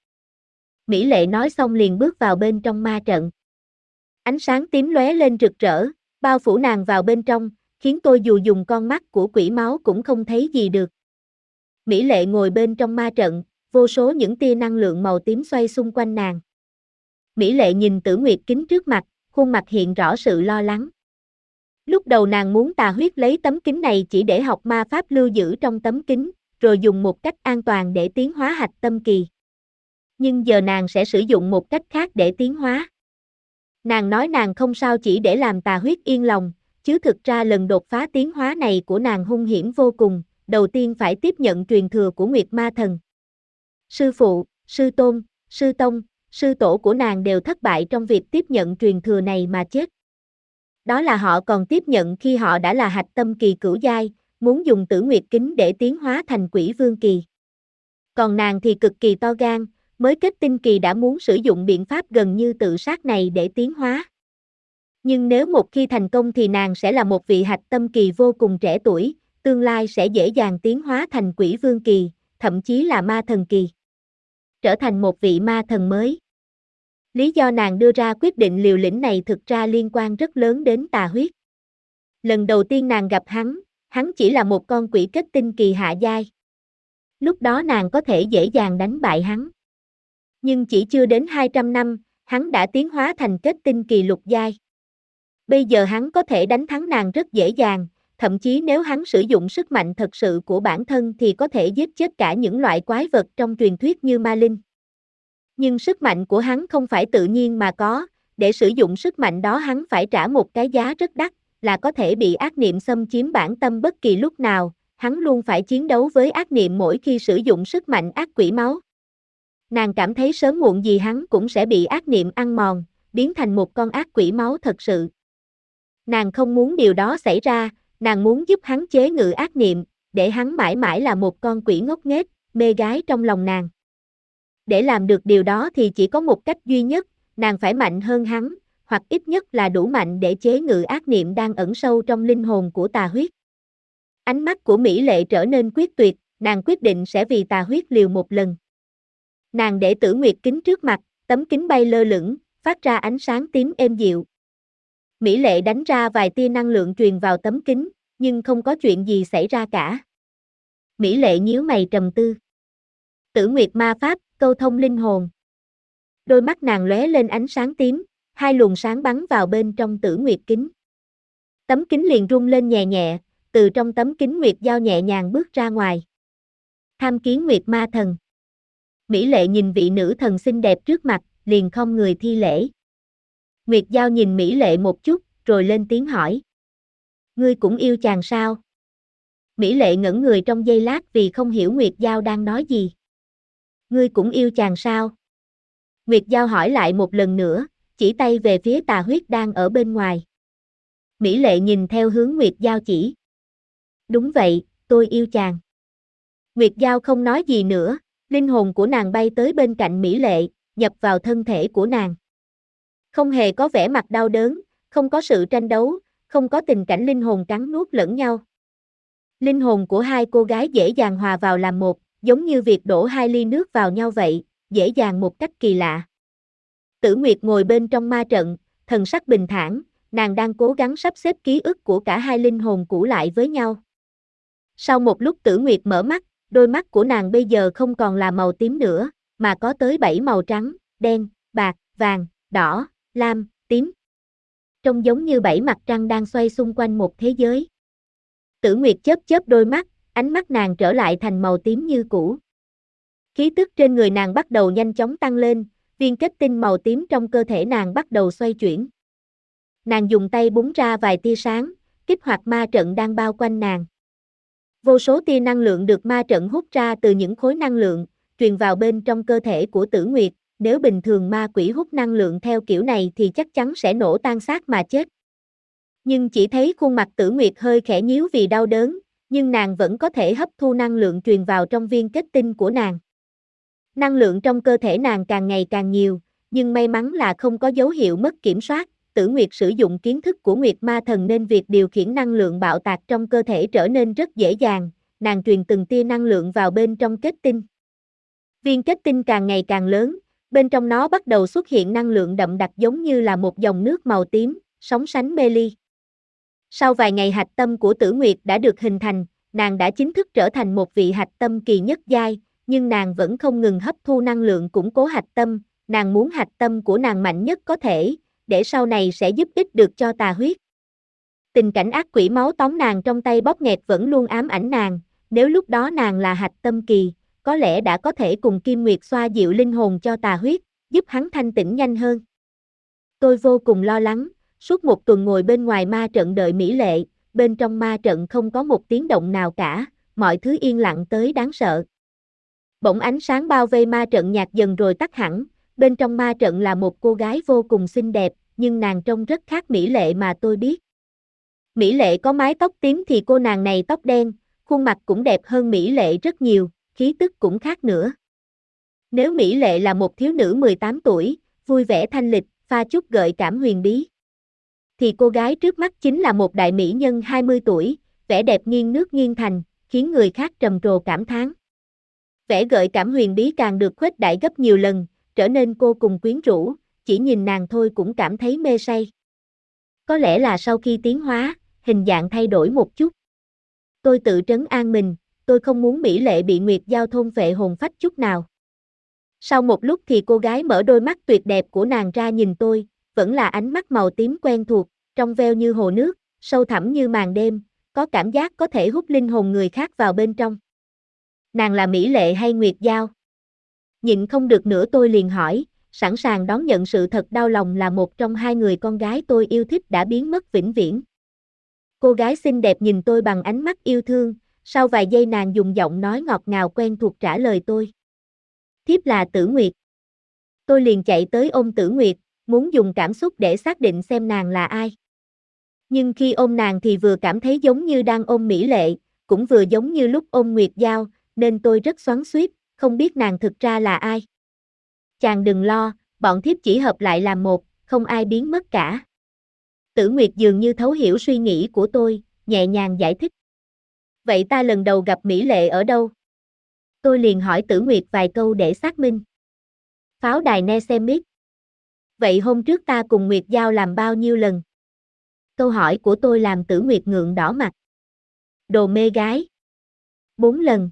Mỹ Lệ nói xong liền bước vào bên trong ma trận. Ánh sáng tím lóe lên rực rỡ, bao phủ nàng vào bên trong, khiến tôi dù dùng con mắt của quỷ máu cũng không thấy gì được. Mỹ lệ ngồi bên trong ma trận, vô số những tia năng lượng màu tím xoay xung quanh nàng. Mỹ lệ nhìn tử nguyệt kính trước mặt, khuôn mặt hiện rõ sự lo lắng. Lúc đầu nàng muốn tà huyết lấy tấm kính này chỉ để học ma pháp lưu giữ trong tấm kính, rồi dùng một cách an toàn để tiến hóa hạch tâm kỳ. Nhưng giờ nàng sẽ sử dụng một cách khác để tiến hóa. Nàng nói nàng không sao chỉ để làm tà huyết yên lòng, chứ thực ra lần đột phá tiến hóa này của nàng hung hiểm vô cùng, đầu tiên phải tiếp nhận truyền thừa của Nguyệt Ma Thần. Sư phụ, sư tôn, sư tông, sư tổ của nàng đều thất bại trong việc tiếp nhận truyền thừa này mà chết. Đó là họ còn tiếp nhận khi họ đã là hạch tâm kỳ cửu giai, muốn dùng tử nguyệt kính để tiến hóa thành quỷ vương kỳ. Còn nàng thì cực kỳ to gan, mới kết tinh kỳ đã muốn sử dụng biện pháp gần như tự sát này để tiến hóa. Nhưng nếu một khi thành công thì nàng sẽ là một vị hạch tâm kỳ vô cùng trẻ tuổi, tương lai sẽ dễ dàng tiến hóa thành quỷ vương kỳ, thậm chí là ma thần kỳ. Trở thành một vị ma thần mới. Lý do nàng đưa ra quyết định liều lĩnh này thực ra liên quan rất lớn đến tà huyết. Lần đầu tiên nàng gặp hắn, hắn chỉ là một con quỷ kết tinh kỳ hạ giai. Lúc đó nàng có thể dễ dàng đánh bại hắn. Nhưng chỉ chưa đến 200 năm, hắn đã tiến hóa thành kết tinh kỳ lục giai. Bây giờ hắn có thể đánh thắng nàng rất dễ dàng, thậm chí nếu hắn sử dụng sức mạnh thật sự của bản thân thì có thể giết chết cả những loại quái vật trong truyền thuyết như ma linh. Nhưng sức mạnh của hắn không phải tự nhiên mà có, để sử dụng sức mạnh đó hắn phải trả một cái giá rất đắt, là có thể bị ác niệm xâm chiếm bản tâm bất kỳ lúc nào, hắn luôn phải chiến đấu với ác niệm mỗi khi sử dụng sức mạnh ác quỷ máu. Nàng cảm thấy sớm muộn gì hắn cũng sẽ bị ác niệm ăn mòn, biến thành một con ác quỷ máu thật sự. Nàng không muốn điều đó xảy ra, nàng muốn giúp hắn chế ngự ác niệm, để hắn mãi mãi là một con quỷ ngốc nghếch, mê gái trong lòng nàng. Để làm được điều đó thì chỉ có một cách duy nhất, nàng phải mạnh hơn hắn, hoặc ít nhất là đủ mạnh để chế ngự ác niệm đang ẩn sâu trong linh hồn của tà huyết. Ánh mắt của Mỹ Lệ trở nên quyết tuyệt, nàng quyết định sẽ vì tà huyết liều một lần. Nàng để tử nguyệt kính trước mặt, tấm kính bay lơ lửng, phát ra ánh sáng tím êm dịu. Mỹ Lệ đánh ra vài tia năng lượng truyền vào tấm kính, nhưng không có chuyện gì xảy ra cả. Mỹ Lệ nhíu mày trầm tư. Tử Nguyệt Ma Pháp, câu thông linh hồn. Đôi mắt nàng lóe lên ánh sáng tím, hai luồng sáng bắn vào bên trong tử Nguyệt kính. Tấm kính liền rung lên nhẹ nhẹ, từ trong tấm kính Nguyệt Giao nhẹ nhàng bước ra ngoài. Tham kiến Nguyệt Ma Thần. Mỹ Lệ nhìn vị nữ thần xinh đẹp trước mặt, liền không người thi lễ. Nguyệt Giao nhìn Mỹ Lệ một chút, rồi lên tiếng hỏi. Ngươi cũng yêu chàng sao? Mỹ Lệ ngẩn người trong giây lát vì không hiểu Nguyệt Giao đang nói gì. Ngươi cũng yêu chàng sao? Nguyệt Giao hỏi lại một lần nữa, chỉ tay về phía tà huyết đang ở bên ngoài. Mỹ Lệ nhìn theo hướng Nguyệt Giao chỉ. Đúng vậy, tôi yêu chàng. Nguyệt Giao không nói gì nữa, linh hồn của nàng bay tới bên cạnh Mỹ Lệ, nhập vào thân thể của nàng. Không hề có vẻ mặt đau đớn, không có sự tranh đấu, không có tình cảnh linh hồn cắn nuốt lẫn nhau. Linh hồn của hai cô gái dễ dàng hòa vào làm một, giống như việc đổ hai ly nước vào nhau vậy, dễ dàng một cách kỳ lạ. Tử Nguyệt ngồi bên trong ma trận, thần sắc bình thản, nàng đang cố gắng sắp xếp ký ức của cả hai linh hồn cũ lại với nhau. Sau một lúc Tử Nguyệt mở mắt, đôi mắt của nàng bây giờ không còn là màu tím nữa, mà có tới bảy màu trắng, đen, bạc, vàng, đỏ, lam, tím. Trông giống như bảy mặt trăng đang xoay xung quanh một thế giới. Tử Nguyệt chớp chớp đôi mắt, ánh mắt nàng trở lại thành màu tím như cũ. Khí tức trên người nàng bắt đầu nhanh chóng tăng lên, viên kết tinh màu tím trong cơ thể nàng bắt đầu xoay chuyển. Nàng dùng tay búng ra vài tia sáng, kích hoạt ma trận đang bao quanh nàng. Vô số tia năng lượng được ma trận hút ra từ những khối năng lượng, truyền vào bên trong cơ thể của tử nguyệt, nếu bình thường ma quỷ hút năng lượng theo kiểu này thì chắc chắn sẽ nổ tan xác mà chết. Nhưng chỉ thấy khuôn mặt tử nguyệt hơi khẽ nhíu vì đau đớn, nhưng nàng vẫn có thể hấp thu năng lượng truyền vào trong viên kết tinh của nàng. Năng lượng trong cơ thể nàng càng ngày càng nhiều, nhưng may mắn là không có dấu hiệu mất kiểm soát, tử nguyệt sử dụng kiến thức của nguyệt ma thần nên việc điều khiển năng lượng bạo tạc trong cơ thể trở nên rất dễ dàng, nàng truyền từng tia năng lượng vào bên trong kết tinh. Viên kết tinh càng ngày càng lớn, bên trong nó bắt đầu xuất hiện năng lượng đậm đặc giống như là một dòng nước màu tím, sóng sánh mê ly. Sau vài ngày hạch tâm của tử nguyệt đã được hình thành, nàng đã chính thức trở thành một vị hạch tâm kỳ nhất giai, nhưng nàng vẫn không ngừng hấp thu năng lượng củng cố hạch tâm, nàng muốn hạch tâm của nàng mạnh nhất có thể, để sau này sẽ giúp ích được cho tà huyết. Tình cảnh ác quỷ máu tóm nàng trong tay bóp nghẹt vẫn luôn ám ảnh nàng, nếu lúc đó nàng là hạch tâm kỳ, có lẽ đã có thể cùng Kim Nguyệt xoa dịu linh hồn cho tà huyết, giúp hắn thanh tĩnh nhanh hơn. Tôi vô cùng lo lắng, suốt một tuần ngồi bên ngoài ma trận đợi Mỹ Lệ, bên trong ma trận không có một tiếng động nào cả, mọi thứ yên lặng tới đáng sợ. Bỗng ánh sáng bao vây ma trận nhạt dần rồi tắt hẳn, bên trong ma trận là một cô gái vô cùng xinh đẹp, nhưng nàng trông rất khác Mỹ Lệ mà tôi biết. Mỹ Lệ có mái tóc tím thì cô nàng này tóc đen, khuôn mặt cũng đẹp hơn Mỹ Lệ rất nhiều, khí tức cũng khác nữa. Nếu Mỹ Lệ là một thiếu nữ 18 tuổi, vui vẻ thanh lịch, pha chút gợi cảm huyền bí, thì cô gái trước mắt chính là một đại mỹ nhân 20 tuổi, vẻ đẹp nghiêng nước nghiêng thành, khiến người khác trầm trồ cảm thán. Vẻ gợi cảm huyền bí càng được khuếch đại gấp nhiều lần, trở nên cô cùng quyến rũ, chỉ nhìn nàng thôi cũng cảm thấy mê say. Có lẽ là sau khi tiến hóa, hình dạng thay đổi một chút. Tôi tự trấn an mình, tôi không muốn Mỹ Lệ bị Nguyệt Giao thôn vệ hồn phách chút nào. Sau một lúc thì cô gái mở đôi mắt tuyệt đẹp của nàng ra nhìn tôi, vẫn là ánh mắt màu tím quen thuộc, trong veo như hồ nước, sâu thẳm như màn đêm, có cảm giác có thể hút linh hồn người khác vào bên trong. Nàng là Mỹ Lệ hay Nguyệt Giao? Nhịn không được nữa tôi liền hỏi, sẵn sàng đón nhận sự thật đau lòng là một trong hai người con gái tôi yêu thích đã biến mất vĩnh viễn. Cô gái xinh đẹp nhìn tôi bằng ánh mắt yêu thương, sau vài giây nàng dùng giọng nói ngọt ngào quen thuộc trả lời tôi. Thiếp là Tử Nguyệt. Tôi liền chạy tới ôm Tử Nguyệt, muốn dùng cảm xúc để xác định xem nàng là ai. Nhưng khi ôm nàng thì vừa cảm thấy giống như đang ôm Mỹ Lệ, cũng vừa giống như lúc ôm Nguyệt Giao, nên tôi rất xoắn xuýt, không biết nàng thực ra là ai. Chàng đừng lo, bọn thiếp chỉ hợp lại làm một, không ai biến mất cả. Tử Nguyệt dường như thấu hiểu suy nghĩ của tôi, nhẹ nhàng giải thích. Vậy ta lần đầu gặp Mỹ Lệ ở đâu? Tôi liền hỏi Tử Nguyệt vài câu để xác minh. Pháo đài Ne xem biết. Vậy hôm trước ta cùng Nguyệt Giao làm bao nhiêu lần? Câu hỏi của tôi làm Tử Nguyệt ngượng đỏ mặt. Đồ mê gái. Bốn lần.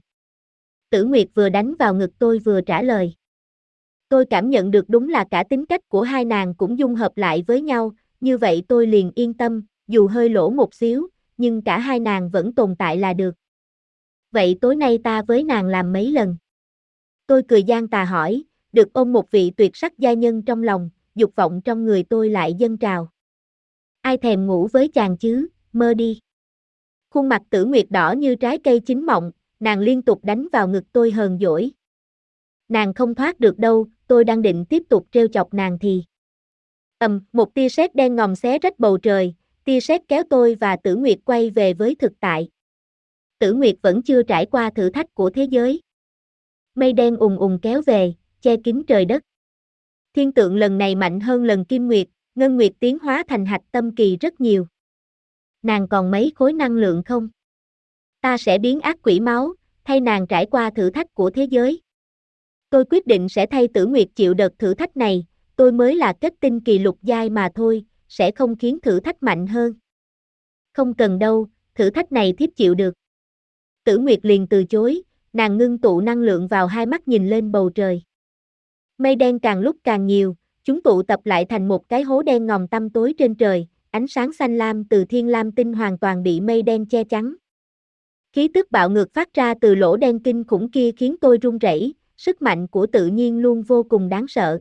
Tử Nguyệt vừa đánh vào ngực tôi vừa trả lời. Tôi cảm nhận được đúng là cả tính cách của hai nàng cũng dung hợp lại với nhau, như vậy tôi liền yên tâm, dù hơi lỗ một xíu, nhưng cả hai nàng vẫn tồn tại là được. Vậy tối nay ta với nàng làm mấy lần? Tôi cười gian tà hỏi, được ôm một vị tuyệt sắc gia nhân trong lòng, dục vọng trong người tôi lại dâng trào. Ai thèm ngủ với chàng chứ, mơ đi. Khuôn mặt tử nguyệt đỏ như trái cây chín mọng, nàng liên tục đánh vào ngực tôi hờn dỗi. Nàng không thoát được đâu, tôi đang định tiếp tục treo chọc nàng thì. Ầm, một tia sét đen ngòm xé rách bầu trời, tia sét kéo tôi và Tử Nguyệt quay về với thực tại. Tử Nguyệt vẫn chưa trải qua thử thách của thế giới. Mây đen ùng ùng kéo về, che kín trời đất. Thiên tượng lần này mạnh hơn lần Kim Nguyệt, Ngân Nguyệt tiến hóa thành hạch tâm kỳ rất nhiều. Nàng còn mấy khối năng lượng không? Ta sẽ biến ác quỷ máu, thay nàng trải qua thử thách của thế giới. Tôi quyết định sẽ thay tử nguyệt chịu đợt thử thách này, tôi mới là kết tinh kỳ lục giai mà thôi, sẽ không khiến thử thách mạnh hơn. Không cần đâu, thử thách này thiếp chịu được. Tử Nguyệt liền từ chối, nàng ngưng tụ năng lượng vào hai mắt nhìn lên bầu trời. Mây đen càng lúc càng nhiều, chúng tụ tập lại thành một cái hố đen ngòm tăm tối trên trời, ánh sáng xanh lam từ thiên lam tinh hoàn toàn bị mây đen che chắn. Khí tức bạo ngược phát ra từ lỗ đen kinh khủng kia khiến tôi run rẩy, sức mạnh của tự nhiên luôn vô cùng đáng sợ.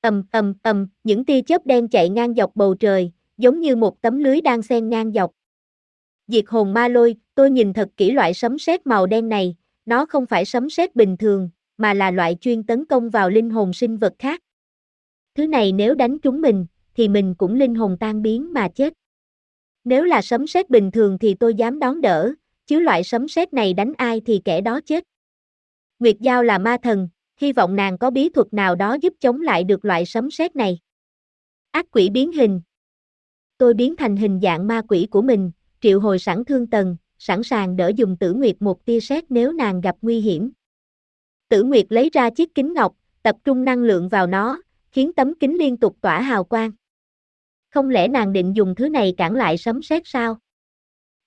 Ầm ầm ầm, những tia chớp đen chạy ngang dọc bầu trời, giống như một tấm lưới đang xen ngang dọc. Diệt hồn ma lôi, tôi nhìn thật kỹ loại sấm sét màu đen này, nó không phải sấm sét bình thường, mà là loại chuyên tấn công vào linh hồn sinh vật khác. Thứ này nếu đánh trúng mình, thì mình cũng linh hồn tan biến mà chết. Nếu là sấm sét bình thường thì tôi dám đón đỡ, chứ loại sấm sét này đánh ai thì kẻ đó chết. Nguyệt Giao là ma thần, hy vọng nàng có bí thuật nào đó giúp chống lại được loại sấm sét này. Ác quỷ biến hình. Tôi biến thành hình dạng ma quỷ của mình, triệu hồi sẵn thương tần, sẵn sàng đỡ dùng tử nguyệt một tia sét nếu nàng gặp nguy hiểm. Tử Nguyệt lấy ra chiếc kính ngọc, tập trung năng lượng vào nó, khiến tấm kính liên tục tỏa hào quang. Không lẽ nàng định dùng thứ này cản lại sấm sét sao?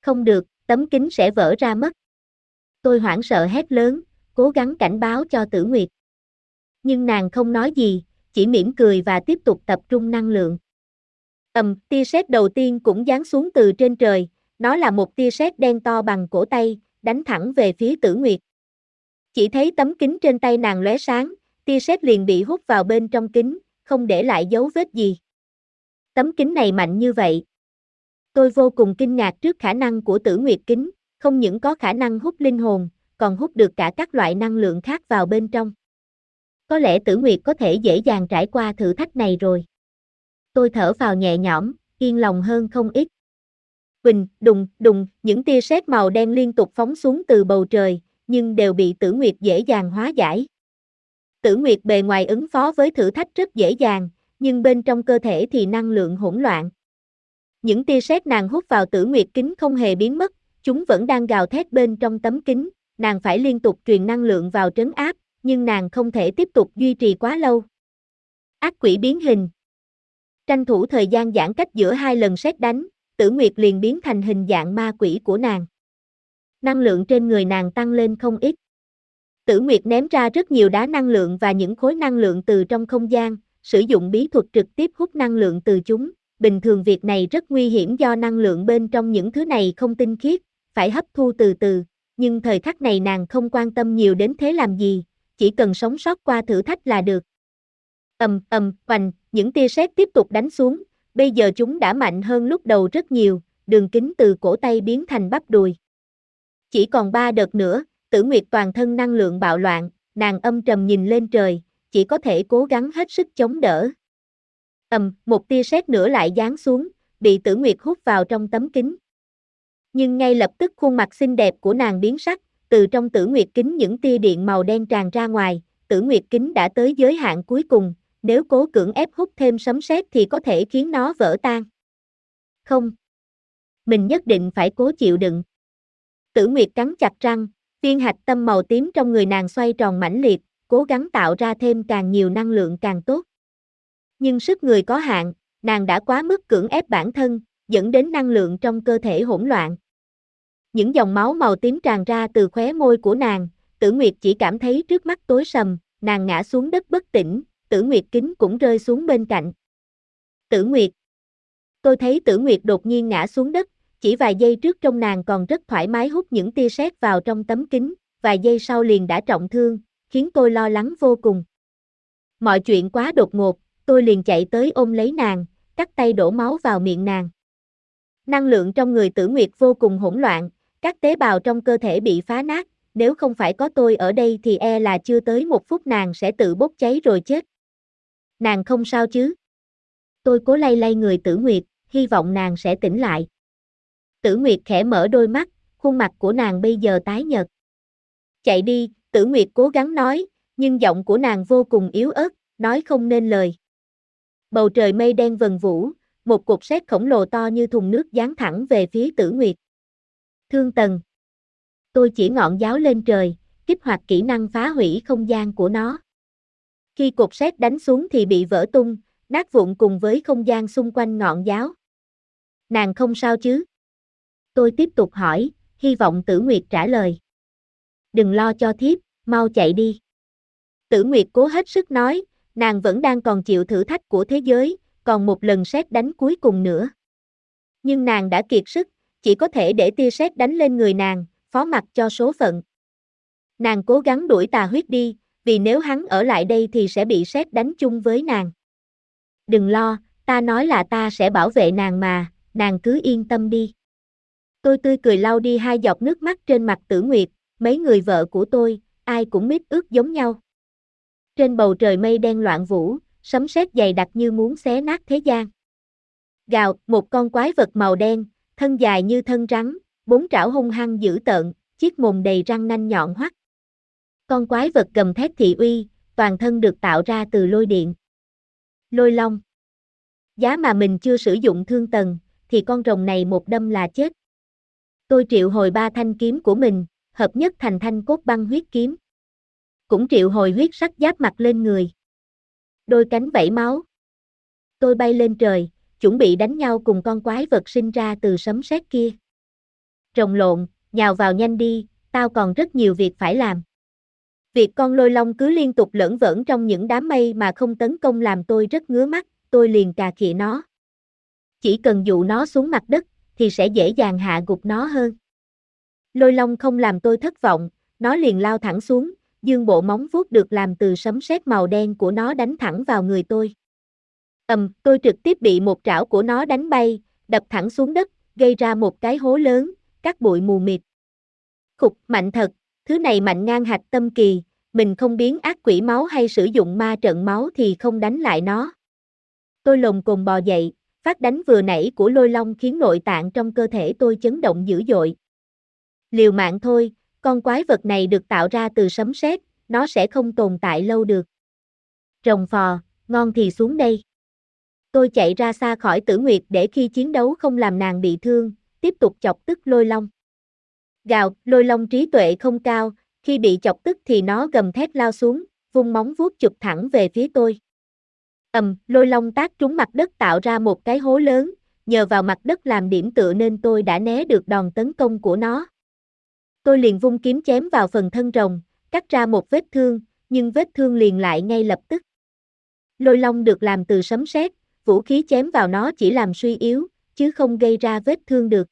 Không được, tấm kính sẽ vỡ ra mất. Tôi hoảng sợ hét lớn, cố gắng cảnh báo cho tử nguyệt. Nhưng nàng không nói gì, chỉ mỉm cười và tiếp tục tập trung năng lượng. Ầm, tia sét đầu tiên cũng giáng xuống từ trên trời, nó là một tia sét đen to bằng cổ tay, đánh thẳng về phía Tử Nguyệt. Chỉ thấy tấm kính trên tay nàng lóe sáng, tia sét liền bị hút vào bên trong kính, không để lại dấu vết gì. Tấm kính này mạnh như vậy. Tôi vô cùng kinh ngạc trước khả năng của Tử Nguyệt kính, không những có khả năng hút linh hồn, còn hút được cả các loại năng lượng khác vào bên trong. Có lẽ Tử Nguyệt có thể dễ dàng trải qua thử thách này rồi. Tôi thở vào nhẹ nhõm, yên lòng hơn không ít. Bình, đùng, đùng, những tia sét màu đen liên tục phóng xuống từ bầu trời, nhưng đều bị Tử Nguyệt dễ dàng hóa giải. Tử Nguyệt bề ngoài ứng phó với thử thách rất dễ dàng, nhưng bên trong cơ thể thì năng lượng hỗn loạn. Những tia sét nàng hút vào Tử Nguyệt kính không hề biến mất, chúng vẫn đang gào thét bên trong tấm kính, nàng phải liên tục truyền năng lượng vào trấn áp, nhưng nàng không thể tiếp tục duy trì quá lâu. Ác quỷ biến hình Tranh thủ thời gian giãn cách giữa hai lần xét đánh, tử nguyệt liền biến thành hình dạng ma quỷ của nàng. Năng lượng trên người nàng tăng lên không ít. Tử Nguyệt ném ra rất nhiều đá năng lượng và những khối năng lượng từ trong không gian, sử dụng bí thuật trực tiếp hút năng lượng từ chúng. Bình thường việc này rất nguy hiểm do năng lượng bên trong những thứ này không tinh khiết, phải hấp thu từ từ, nhưng thời khắc này nàng không quan tâm nhiều đến thế làm gì, chỉ cần sống sót qua thử thách là được. Ầm ầm, hoành, những tia sét tiếp tục đánh xuống, bây giờ chúng đã mạnh hơn lúc đầu rất nhiều, đường kính từ cổ tay biến thành bắp đùi. Chỉ còn ba đợt nữa, tử nguyệt toàn thân năng lượng bạo loạn, nàng âm trầm nhìn lên trời, chỉ có thể cố gắng hết sức chống đỡ. Ầm, một tia sét nữa lại giáng xuống, bị tử nguyệt hút vào trong tấm kính. Nhưng ngay lập tức khuôn mặt xinh đẹp của nàng biến sắc, từ trong tử nguyệt kính những tia điện màu đen tràn ra ngoài, tử nguyệt kính đã tới giới hạn cuối cùng, nếu cố cưỡng ép hút thêm sấm sét thì có thể khiến nó vỡ tan. Không. Mình nhất định phải cố chịu đựng. Tử Nguyệt cắn chặt răng, viên hạch tâm màu tím trong người nàng xoay tròn mãnh liệt, cố gắng tạo ra thêm càng nhiều năng lượng càng tốt. Nhưng sức người có hạn, nàng đã quá mức cưỡng ép bản thân, dẫn đến năng lượng trong cơ thể hỗn loạn. Những dòng máu màu tím tràn ra từ khóe môi của nàng, Tử Nguyệt chỉ cảm thấy trước mắt tối sầm, nàng ngã xuống đất bất tỉnh, Tử Nguyệt kính cũng rơi xuống bên cạnh. Tử Nguyệt. Tôi thấy Tử Nguyệt đột nhiên ngã xuống đất, chỉ vài giây trước trong nàng còn rất thoải mái hút những tia sét vào trong tấm kính, vài giây sau liền đã trọng thương, khiến tôi lo lắng vô cùng. Mọi chuyện quá đột ngột, tôi liền chạy tới ôm lấy nàng, cắt tay đổ máu vào miệng nàng. Năng lượng trong người Tử Nguyệt vô cùng hỗn loạn, các tế bào trong cơ thể bị phá nát, nếu không phải có tôi ở đây thì e là chưa tới một phút nàng sẽ tự bốc cháy rồi chết nàng không sao chứ? Tôi cố lay lay người tử nguyệt, hy vọng nàng sẽ tỉnh lại. Tử nguyệt khẽ mở đôi mắt, khuôn mặt của nàng bây giờ tái nhợt. Chạy đi, tử nguyệt cố gắng nói, nhưng giọng của nàng vô cùng yếu ớt, nói không nên lời. Bầu trời mây đen vần vũ, một cục sét khổng lồ to như thùng nước giáng thẳng về phía tử nguyệt. Thương tần. Tôi chỉ ngọn giáo lên trời, kích hoạt kỹ năng phá hủy không gian của nó. Khi cột sét đánh xuống thì bị vỡ tung, nát vụn cùng với không gian xung quanh ngọn giáo. Nàng không sao chứ? Tôi tiếp tục hỏi, hy vọng Tử Nguyệt trả lời. Đừng lo cho thiếp, mau chạy đi. Tử Nguyệt cố hết sức nói, nàng vẫn đang còn chịu thử thách của thế giới, còn một lần sét đánh cuối cùng nữa. Nhưng nàng đã kiệt sức, chỉ có thể để tia sét đánh lên người nàng, phó mặc cho số phận. Nàng cố gắng đuổi tà huyết đi, vì nếu hắn ở lại đây thì sẽ bị xét đánh chung với nàng. Đừng lo, ta nói là ta sẽ bảo vệ nàng mà, nàng cứ yên tâm đi. Tôi tươi cười lau đi hai giọt nước mắt trên mặt tử nguyệt, mấy người vợ của tôi, ai cũng mít ướt giống nhau. Trên bầu trời mây đen loạn vũ, sấm sét dày đặc như muốn xé nát thế gian. Gào, một con quái vật màu đen, thân dài như thân rắn, bốn trảo hung hăng dữ tợn, chiếc mồm đầy răng nanh nhọn hoắt. Con quái vật gầm thét thị uy, toàn thân được tạo ra từ lôi điện. Lôi long. Giá mà mình chưa sử dụng thương tần, thì con rồng này một đâm là chết. Tôi triệu hồi ba thanh kiếm của mình, hợp nhất thành thanh cốt băng huyết kiếm. Cũng triệu hồi huyết sắc giáp mặt lên người. Đôi cánh vẫy máu. Tôi bay lên trời, chuẩn bị đánh nhau cùng con quái vật sinh ra từ sấm sét kia. Rồng lộn, nhào vào nhanh đi, tao còn rất nhiều việc phải làm. Việc con lôi long cứ liên tục lẫn vẩn trong những đám mây mà không tấn công làm tôi rất ngứa mắt, tôi liền cà khịa nó. Chỉ cần dụ nó xuống mặt đất, thì sẽ dễ dàng hạ gục nó hơn. Lôi long không làm tôi thất vọng, nó liền lao thẳng xuống, dương bộ móng vuốt được làm từ sấm sét màu đen của nó đánh thẳng vào người tôi. Ầm, tôi trực tiếp bị một trảo của nó đánh bay, đập thẳng xuống đất, gây ra một cái hố lớn, cắt bụi mù mịt. Khục, mạnh thật, thứ này mạnh ngang hạch tâm kỳ, mình không biến ác quỷ máu hay sử dụng ma trận máu thì không đánh lại nó. Tôi lồng cồn bò dậy, phát đánh vừa nãy của lôi long khiến nội tạng trong cơ thể tôi chấn động dữ dội. Liều mạng thôi, con quái vật này được tạo ra từ sấm sét, nó sẽ không tồn tại lâu được. Rồng phò, ngon thì xuống đây. Tôi chạy ra xa khỏi tử nguyệt để khi chiến đấu không làm nàng bị thương, tiếp tục chọc tức lôi long. Gào, lôi long trí tuệ không cao, khi bị chọc tức thì nó gầm thét lao xuống, vung móng vuốt chụp thẳng về phía tôi. Ầm, lôi long tác trúng mặt đất tạo ra một cái hố lớn, nhờ vào mặt đất làm điểm tựa nên tôi đã né được đòn tấn công của nó. Tôi liền vung kiếm chém vào phần thân rồng, cắt ra một vết thương, nhưng vết thương liền lại ngay lập tức. Lôi long được làm từ sấm sét, vũ khí chém vào nó chỉ làm suy yếu, chứ không gây ra vết thương được.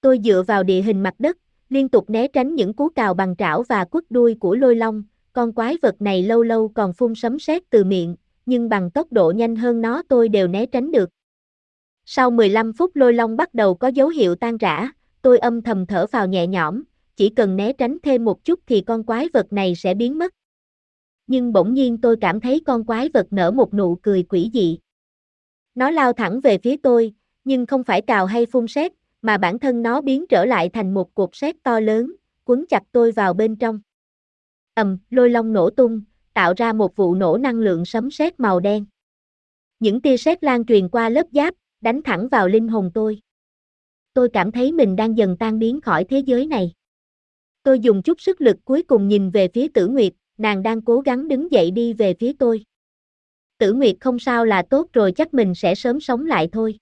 Tôi dựa vào địa hình mặt đất, liên tục né tránh những cú cào bằng trảo và quất đuôi của lôi long, con quái vật này lâu lâu còn phun sấm sét từ miệng, nhưng bằng tốc độ nhanh hơn nó tôi đều né tránh được. Sau 15 phút lôi long bắt đầu có dấu hiệu tan rã, tôi âm thầm thở vào nhẹ nhõm, chỉ cần né tránh thêm một chút thì con quái vật này sẽ biến mất. Nhưng bỗng nhiên tôi cảm thấy con quái vật nở một nụ cười quỷ dị. Nó lao thẳng về phía tôi, nhưng không phải cào hay phun sét, mà bản thân nó biến trở lại thành một cột sét to lớn, quấn chặt tôi vào bên trong. Ầm, lôi long nổ tung, tạo ra một vụ nổ năng lượng sấm sét màu đen. Những tia sét lan truyền qua lớp giáp, đánh thẳng vào linh hồn tôi. Tôi cảm thấy mình đang dần tan biến khỏi thế giới này. Tôi dùng chút sức lực cuối cùng nhìn về phía Tử Nguyệt, nàng đang cố gắng đứng dậy đi về phía tôi. Tử Nguyệt không sao là tốt rồi chắc mình sẽ sớm sống lại thôi.